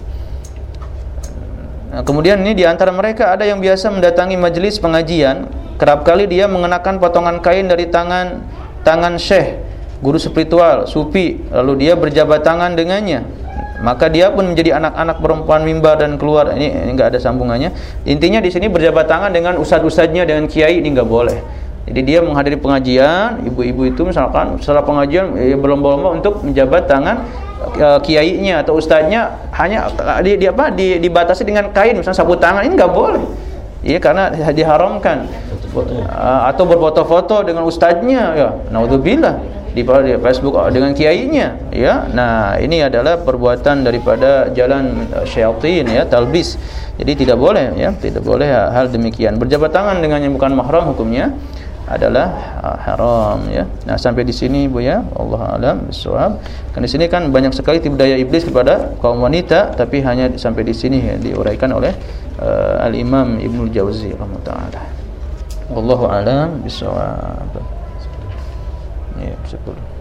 Nah, kemudian ini di antara mereka ada yang biasa mendatangi majelis pengajian, kerap kali dia mengenakan potongan kain dari tangan tangan syekh, guru spiritual, sufi, lalu dia berjabat tangan dengannya maka dia pun menjadi anak-anak perempuan mimbar dan keluar. Ini enggak ada sambungannya. Intinya di sini berjabat tangan dengan ustadz-ustadznya dengan kiai ini enggak boleh. Jadi dia menghadiri pengajian ibu-ibu itu misalkan setelah pengajian ya, berlomba-lomba untuk menjabat tangan uh, kiainya atau ustadznya hanya di, di apa di, dibatasi dengan kain misalnya sapu tangan ini enggak boleh. Iya karena diharamkan uh, atau berfoto-foto dengan ustadznya ya naudzubillah di, Facebook ah, dengan kiainya ya nah ini adalah perbuatan daripada jalan uh, syaitan ya talbis jadi tidak boleh ya tidak boleh hal demikian berjabat tangan dengan yang bukan mahram hukumnya adalah haram ya. Nah, sampai di sini Bu ya. Allah alam bisawab. Kan di sini kan banyak sekali tipu daya iblis kepada kaum wanita tapi hanya sampai di sini ya, diuraikan oleh uh, Al-Imam Ibnu Jauzi rahimahullah. Wallahu alam bisawab. Ya, 10.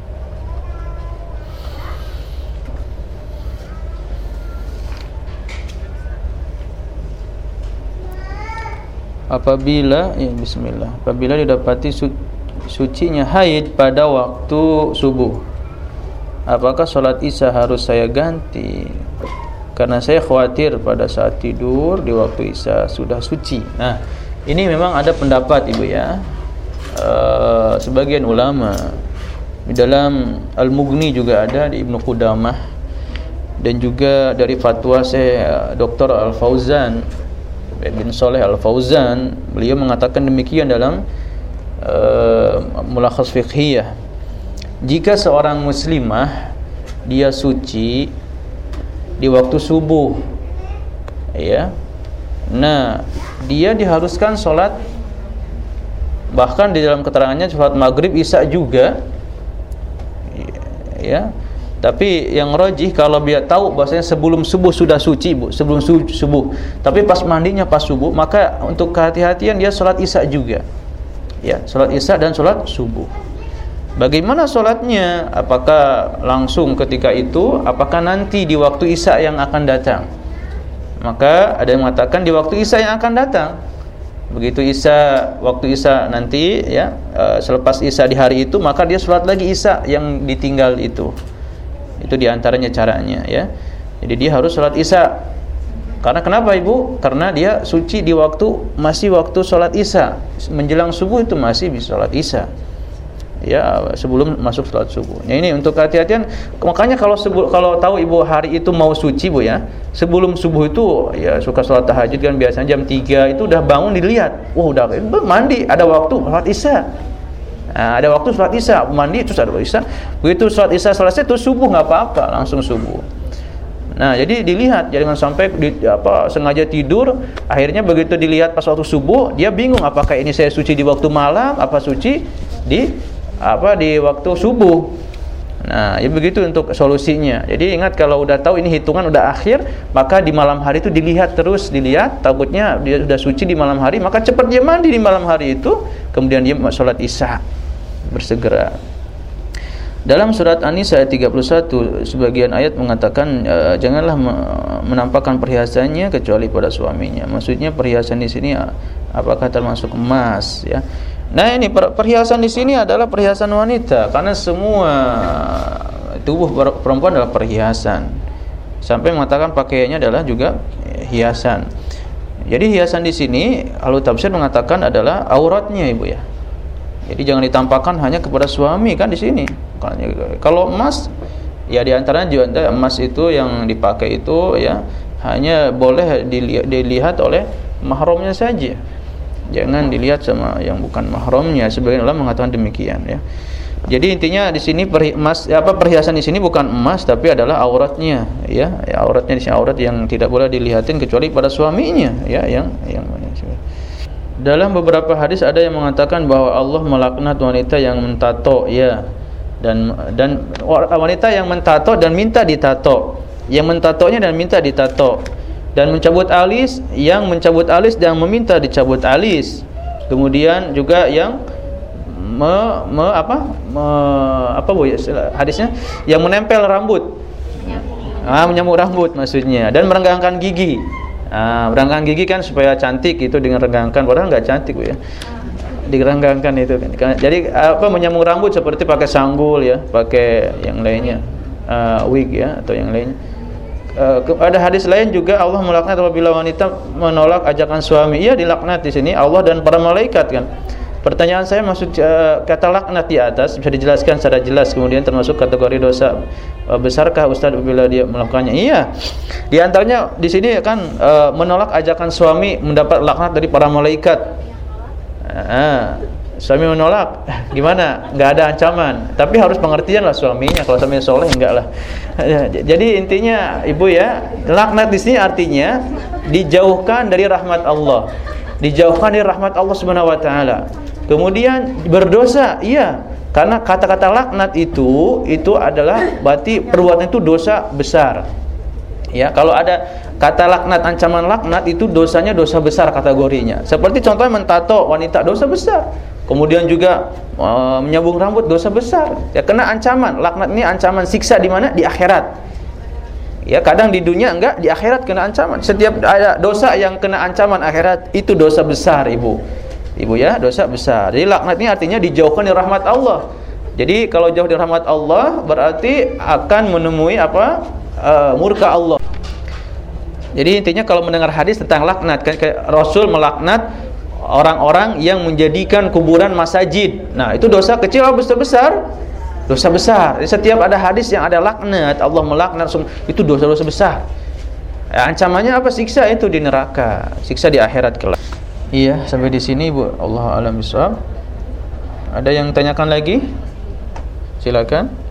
Apabila ya bismillah, apabila didapati su sucinya haid pada waktu subuh. Apakah sholat isya harus saya ganti? Karena saya khawatir pada saat tidur di waktu isya sudah suci. Nah, ini memang ada pendapat ibu ya uh, sebagian ulama di dalam Al-Mughni juga ada di Ibnu Qudamah dan juga dari fatwa saya Dr. Al-Fauzan bin Saleh Al-Fauzan beliau mengatakan demikian dalam uh, Mulakhas Fiqhiyah jika seorang muslimah dia suci di waktu subuh ya nah dia diharuskan sholat. Bahkan di dalam keterangannya sholat maghrib isya juga. Ya tapi yang rojih kalau dia tahu bahasanya sebelum subuh sudah suci bu sebelum subuh. Tapi pas mandinya pas subuh maka untuk kehati-hatian dia sholat isya juga. Ya sholat isya dan sholat subuh. Bagaimana sholatnya? Apakah langsung ketika itu? Apakah nanti di waktu isya yang akan datang maka ada yang mengatakan di waktu isya yang akan datang. Begitu isya waktu isya nanti ya uh, selepas isya di hari itu maka dia sholat lagi isya yang ditinggal itu. Itu di antaranya caranya ya. Jadi dia harus sholat isya. Karena kenapa ibu? Karena dia suci di waktu masih waktu sholat isya. Menjelang subuh itu masih bisa sholat isya ya sebelum masuk sholat subuh. Nah ini untuk hati-hatian. Makanya kalau sebul, kalau tahu ibu hari itu mau suci bu ya, sebelum subuh itu ya suka sholat tahajud kan biasanya jam 3 itu udah bangun dilihat, wah udah mandi ada waktu sholat isya. Nah, ada waktu sholat isya mandi terus ada isya. Begitu sholat isya selesai itu subuh nggak apa-apa langsung subuh. Nah, jadi dilihat jangan sampai di, apa sengaja tidur, akhirnya begitu dilihat pas waktu subuh, dia bingung apakah ini saya suci di waktu malam, apa suci di apa di waktu subuh. Nah, ya begitu untuk solusinya. Jadi ingat kalau udah tahu ini hitungan udah akhir, maka di malam hari itu dilihat terus, dilihat takutnya dia sudah suci di malam hari, maka cepat dia mandi di malam hari itu, kemudian dia sholat isya bersegera. Dalam surat An-Nisa ayat 31 sebagian ayat mengatakan e, janganlah menampakkan perhiasannya kecuali pada suaminya. Maksudnya perhiasan di sini apakah termasuk emas ya? Nah ini perhiasan di sini adalah perhiasan wanita karena semua tubuh perempuan adalah perhiasan. Sampai mengatakan pakaiannya adalah juga hiasan. Jadi hiasan di sini Alu Tafsir mengatakan adalah auratnya ibu ya. Jadi jangan ditampakkan hanya kepada suami kan di sini. Kalau emas ya di antaranya juga emas itu yang dipakai itu ya hanya boleh dilihat oleh mahramnya saja jangan dilihat sama yang bukan mahramnya. Sebagian ulama mengatakan demikian ya. Jadi intinya di sini emas apa perhiasan di sini bukan emas tapi adalah auratnya ya, ya auratnya di sini aurat yang tidak boleh dilihatin kecuali pada suaminya ya yang yang dalam beberapa hadis ada yang mengatakan bahwa Allah melaknat wanita yang mentato ya. Dan dan wanita yang mentato dan minta ditato. Yang mentatonya dan minta ditato dan mencabut alis yang mencabut alis dan meminta dicabut alis. Kemudian juga yang me, me apa? Me, apa bu ya hadisnya? Yang menempel rambut. Ah menyambut rambut maksudnya. Dan merenggangkan gigi. Ah merenggangkan gigi kan supaya cantik itu dengan renggangkan. Padahal nggak cantik bu ya. Direnggangkan itu kan. Jadi apa menyambung rambut seperti pakai sanggul ya. Pakai yang lainnya. Uh, wig ya atau yang lainnya ada hadis lain juga Allah melaknat apabila wanita menolak ajakan suami. Iya dilaknat di sini Allah dan para malaikat kan. Pertanyaan saya maksud uh, kata laknat di atas bisa dijelaskan secara jelas kemudian termasuk kategori dosa uh, besarkah Ustaz apabila dia melakukannya? Iya. Di antaranya di sini kan uh, menolak ajakan suami mendapat laknat dari para malaikat. Uh, suami menolak. Gimana? Nggak ada ancaman. Tapi harus pengertian lah suaminya. Kalau suaminya soleh enggak lah. Jadi intinya ibu ya laknat di sini artinya dijauhkan dari rahmat Allah. Dijauhkan dari rahmat Allah subhanahu wa taala. Kemudian berdosa iya. Karena kata-kata laknat itu itu adalah berarti perbuatan itu dosa besar. Ya kalau ada kata laknat ancaman laknat itu dosanya dosa besar kategorinya. Seperti contohnya mentato wanita dosa besar Kemudian juga uh, menyambung rambut dosa besar. Ya kena ancaman. Laknat ini ancaman siksa di mana? Di akhirat. Ya, kadang di dunia enggak, di akhirat kena ancaman. Setiap ada dosa yang kena ancaman akhirat itu dosa besar, Ibu. Ibu ya, dosa besar. Jadi laknat ini artinya dijauhkan dari rahmat Allah. Jadi kalau jauh dari rahmat Allah berarti akan menemui apa? Uh, murka Allah. Jadi intinya kalau mendengar hadis tentang laknat, kan Rasul melaknat orang-orang yang menjadikan kuburan masjid. Nah, itu dosa kecil atau besar besar? Dosa besar. Jadi, setiap ada hadis yang ada laknat, Allah melaknat itu dosa-dosa besar. Ya, ancamannya apa? Siksa itu di neraka, siksa di akhirat kelak. Iya, sampai di sini Bu. Allah alam bisawab. Ada yang tanyakan lagi? Silakan.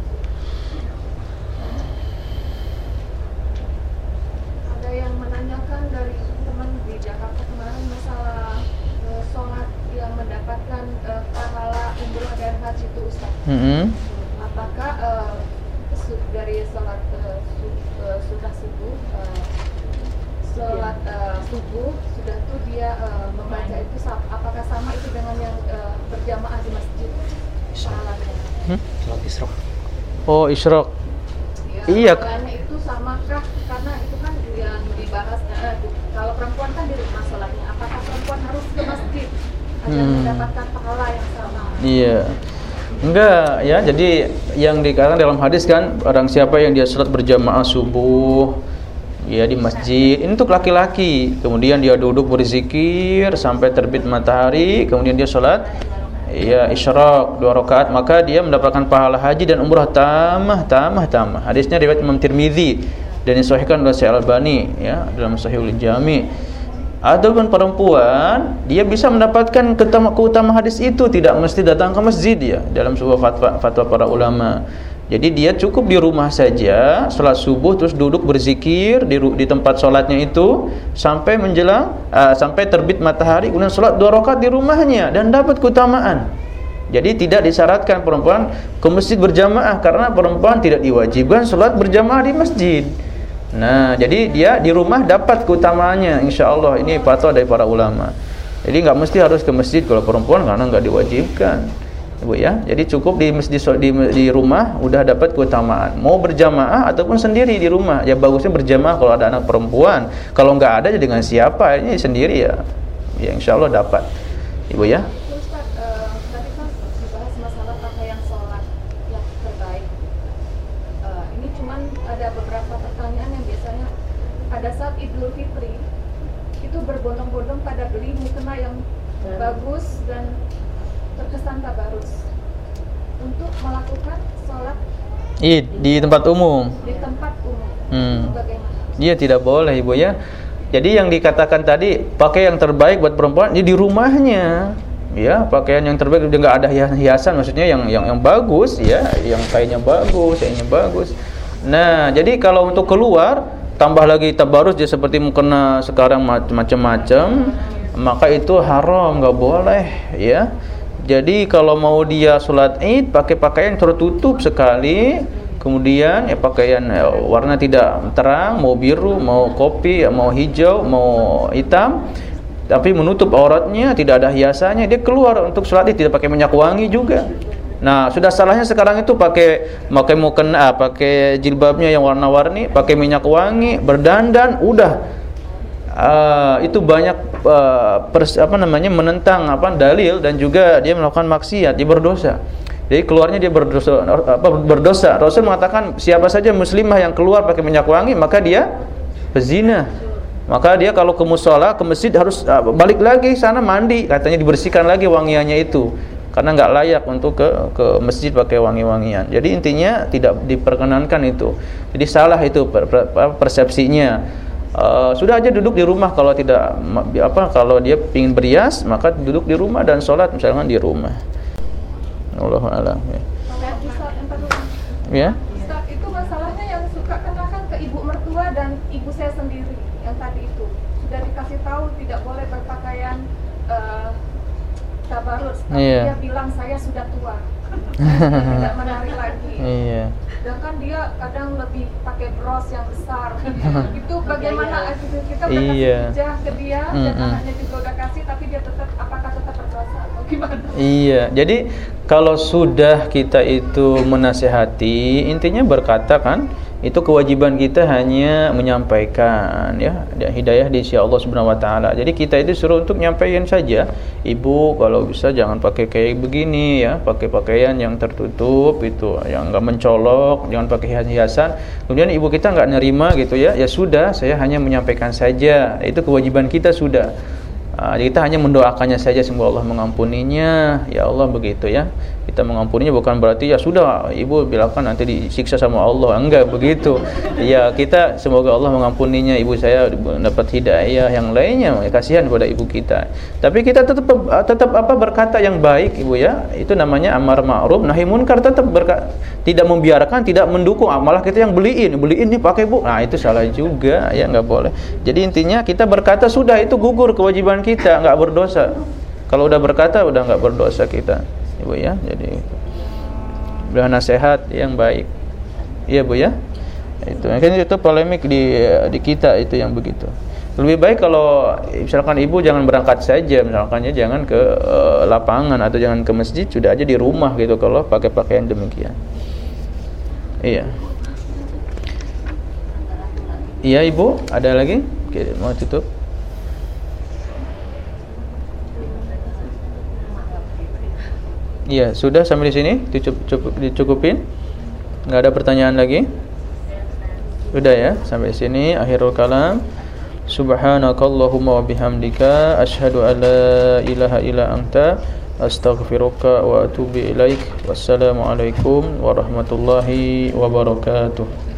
Mm -hmm. Apakah uh, dari sholat uh, su uh, sunnah subuh, uh, sholat uh, subuh sudah tuh dia uh, membaca itu apakah sama itu dengan yang uh, berjamaah di masjid? Hmm? Sholat isyrok. Oh isyrok. Ya, iya. itu samakah karena itu kan yang dibahas uh, kalau perempuan kan di rumah sholatnya apakah perempuan harus ke masjid agar hmm. mendapatkan pahala yang sama? Iya. Enggak ya, jadi yang dikatakan dalam hadis kan orang siapa yang dia sholat berjamaah subuh ya di masjid ini untuk laki-laki. Kemudian dia duduk berzikir sampai terbit matahari kemudian dia sholat ya isyraq dua rakaat maka dia mendapatkan pahala haji dan umrah tamah tamah tamah. Hadisnya riwayat Imam Tirmizi dan disahihkan oleh Syekh Albani ya dalam Sahihul Jami' Adapun perempuan dia bisa mendapatkan keutamaan hadis itu tidak mesti datang ke masjid ya dalam sebuah fatwa fatwa para ulama. Jadi dia cukup di rumah saja salat subuh terus duduk berzikir di, di tempat salatnya itu sampai menjelang uh, sampai terbit matahari kemudian salat dua rakaat di rumahnya dan dapat keutamaan. Jadi tidak disyaratkan perempuan ke masjid berjamaah karena perempuan tidak diwajibkan salat berjamaah di masjid. Nah, jadi dia di rumah dapat keutamaannya insyaallah. Ini fatwa dari para ulama. Jadi nggak mesti harus ke masjid kalau perempuan karena nggak diwajibkan. Ibu ya. Jadi cukup di masjid di, di rumah udah dapat keutamaan. Mau berjamaah ataupun sendiri di rumah. Ya bagusnya berjamaah kalau ada anak perempuan. Kalau nggak ada jadi dengan siapa? Ini sendiri ya. Ya insyaallah dapat. Ibu ya. Bagus dan terkesan tabarus untuk melakukan sholat Id di tempat umum. Di tempat umum. Hmm. Dia tidak boleh ibu ya. Jadi yang dikatakan tadi pakai yang terbaik buat perempuan ini di rumahnya. Ya, pakaian yang terbaik udah nggak ada hiasan maksudnya yang yang yang bagus ya, yang kainnya bagus, kainnya bagus. Nah, jadi kalau untuk keluar tambah lagi tabarus dia seperti mukena sekarang macam-macam maka itu haram nggak boleh ya. Jadi kalau mau dia sholat id pakai pakaian tertutup sekali kemudian ya pakaian ya, warna tidak terang mau biru mau kopi mau hijau mau hitam tapi menutup auratnya tidak ada hiasannya dia keluar untuk sholat id tidak pakai minyak wangi juga. Nah, sudah salahnya sekarang itu pakai pakai mukena, pakai jilbabnya yang warna-warni, pakai minyak wangi, berdandan, udah uh, itu banyak uh, pers, apa namanya menentang apa dalil dan juga dia melakukan maksiat, dia berdosa. Jadi keluarnya dia berdosa apa berdosa. Rasul mengatakan siapa saja muslimah yang keluar pakai minyak wangi maka dia pezina. Maka dia kalau ke musola, ke masjid harus uh, balik lagi sana mandi, katanya dibersihkan lagi wangiannya itu. Karena nggak layak untuk ke ke masjid pakai wangi-wangian. Jadi intinya tidak diperkenankan itu. Jadi salah itu per, per, persepsinya uh, sudah aja duduk di rumah kalau tidak apa kalau dia ingin berias maka duduk di rumah dan sholat misalnya di rumah Allah alam ya. ya itu masalahnya yang suka kenakan ke ibu mertua dan ibu saya sendiri yang tadi itu sudah dikasih tahu tidak boleh berpakaian uh, tabarut tapi yeah. dia bilang saya sudah tua tidak menarik lagi. Iya. Sedangkan dia kadang lebih pakai bros yang besar. [LAUGHS] Itu bagaimana itu kita udah iya. kasih ke dia mm -hmm. dan anaknya juga udah kasih tapi dia tetap apakah tetap berdosa atau gimana? Iya. Jadi kalau sudah kita itu menasehati intinya berkata kan itu kewajiban kita hanya menyampaikan ya hidayah di sisi Allah Subhanahu wa taala. Jadi kita itu suruh untuk nyampaikan saja. Ibu kalau bisa jangan pakai kayak begini ya, pakai pakaian yang tertutup itu, yang enggak mencolok, jangan pakai hiasan. Kemudian ibu kita enggak nerima gitu ya. Ya sudah, saya hanya menyampaikan saja. Itu kewajiban kita sudah. Uh, kita hanya mendoakannya saja semoga Allah mengampuninya. Ya Allah begitu ya. Kita mengampuninya bukan berarti ya sudah ibu bilangkan nanti disiksa sama Allah. Enggak begitu. Ya kita semoga Allah mengampuninya. Ibu saya dapat hidayah yang lainnya. Kasihan pada ibu kita. Tapi kita tetap tetap apa berkata yang baik ibu ya. Itu namanya amar ma'ruf nahi munkar tetap berkata, tidak membiarkan, tidak mendukung. Ah, malah kita yang beliin, beliin nih pakai bu. Nah itu salah juga ya nggak boleh. Jadi intinya kita berkata sudah itu gugur kewajiban kita nggak berdosa kalau udah berkata udah nggak berdosa kita ibu ya. Jadi beri nasihat yang baik. Iya bu ya. Itu. Kan itu polemik di di kita itu yang begitu. Lebih baik kalau misalkan ibu jangan berangkat saja misalkan ya jangan ke uh, lapangan atau jangan ke masjid sudah aja di rumah gitu kalau pakai pakaian demikian. Iya. Iya ibu. Ada lagi? Oke, mau tutup Iya, sudah sampai di sini dicukup, dicukupin. Enggak ada pertanyaan lagi? Sudah ya, sampai sini akhirul kalam. Subhanakallahumma wa bihamdika asyhadu an la ilaha illa anta astaghfiruka wa atubu ilaik. Wassalamualaikum warahmatullahi wabarakatuh.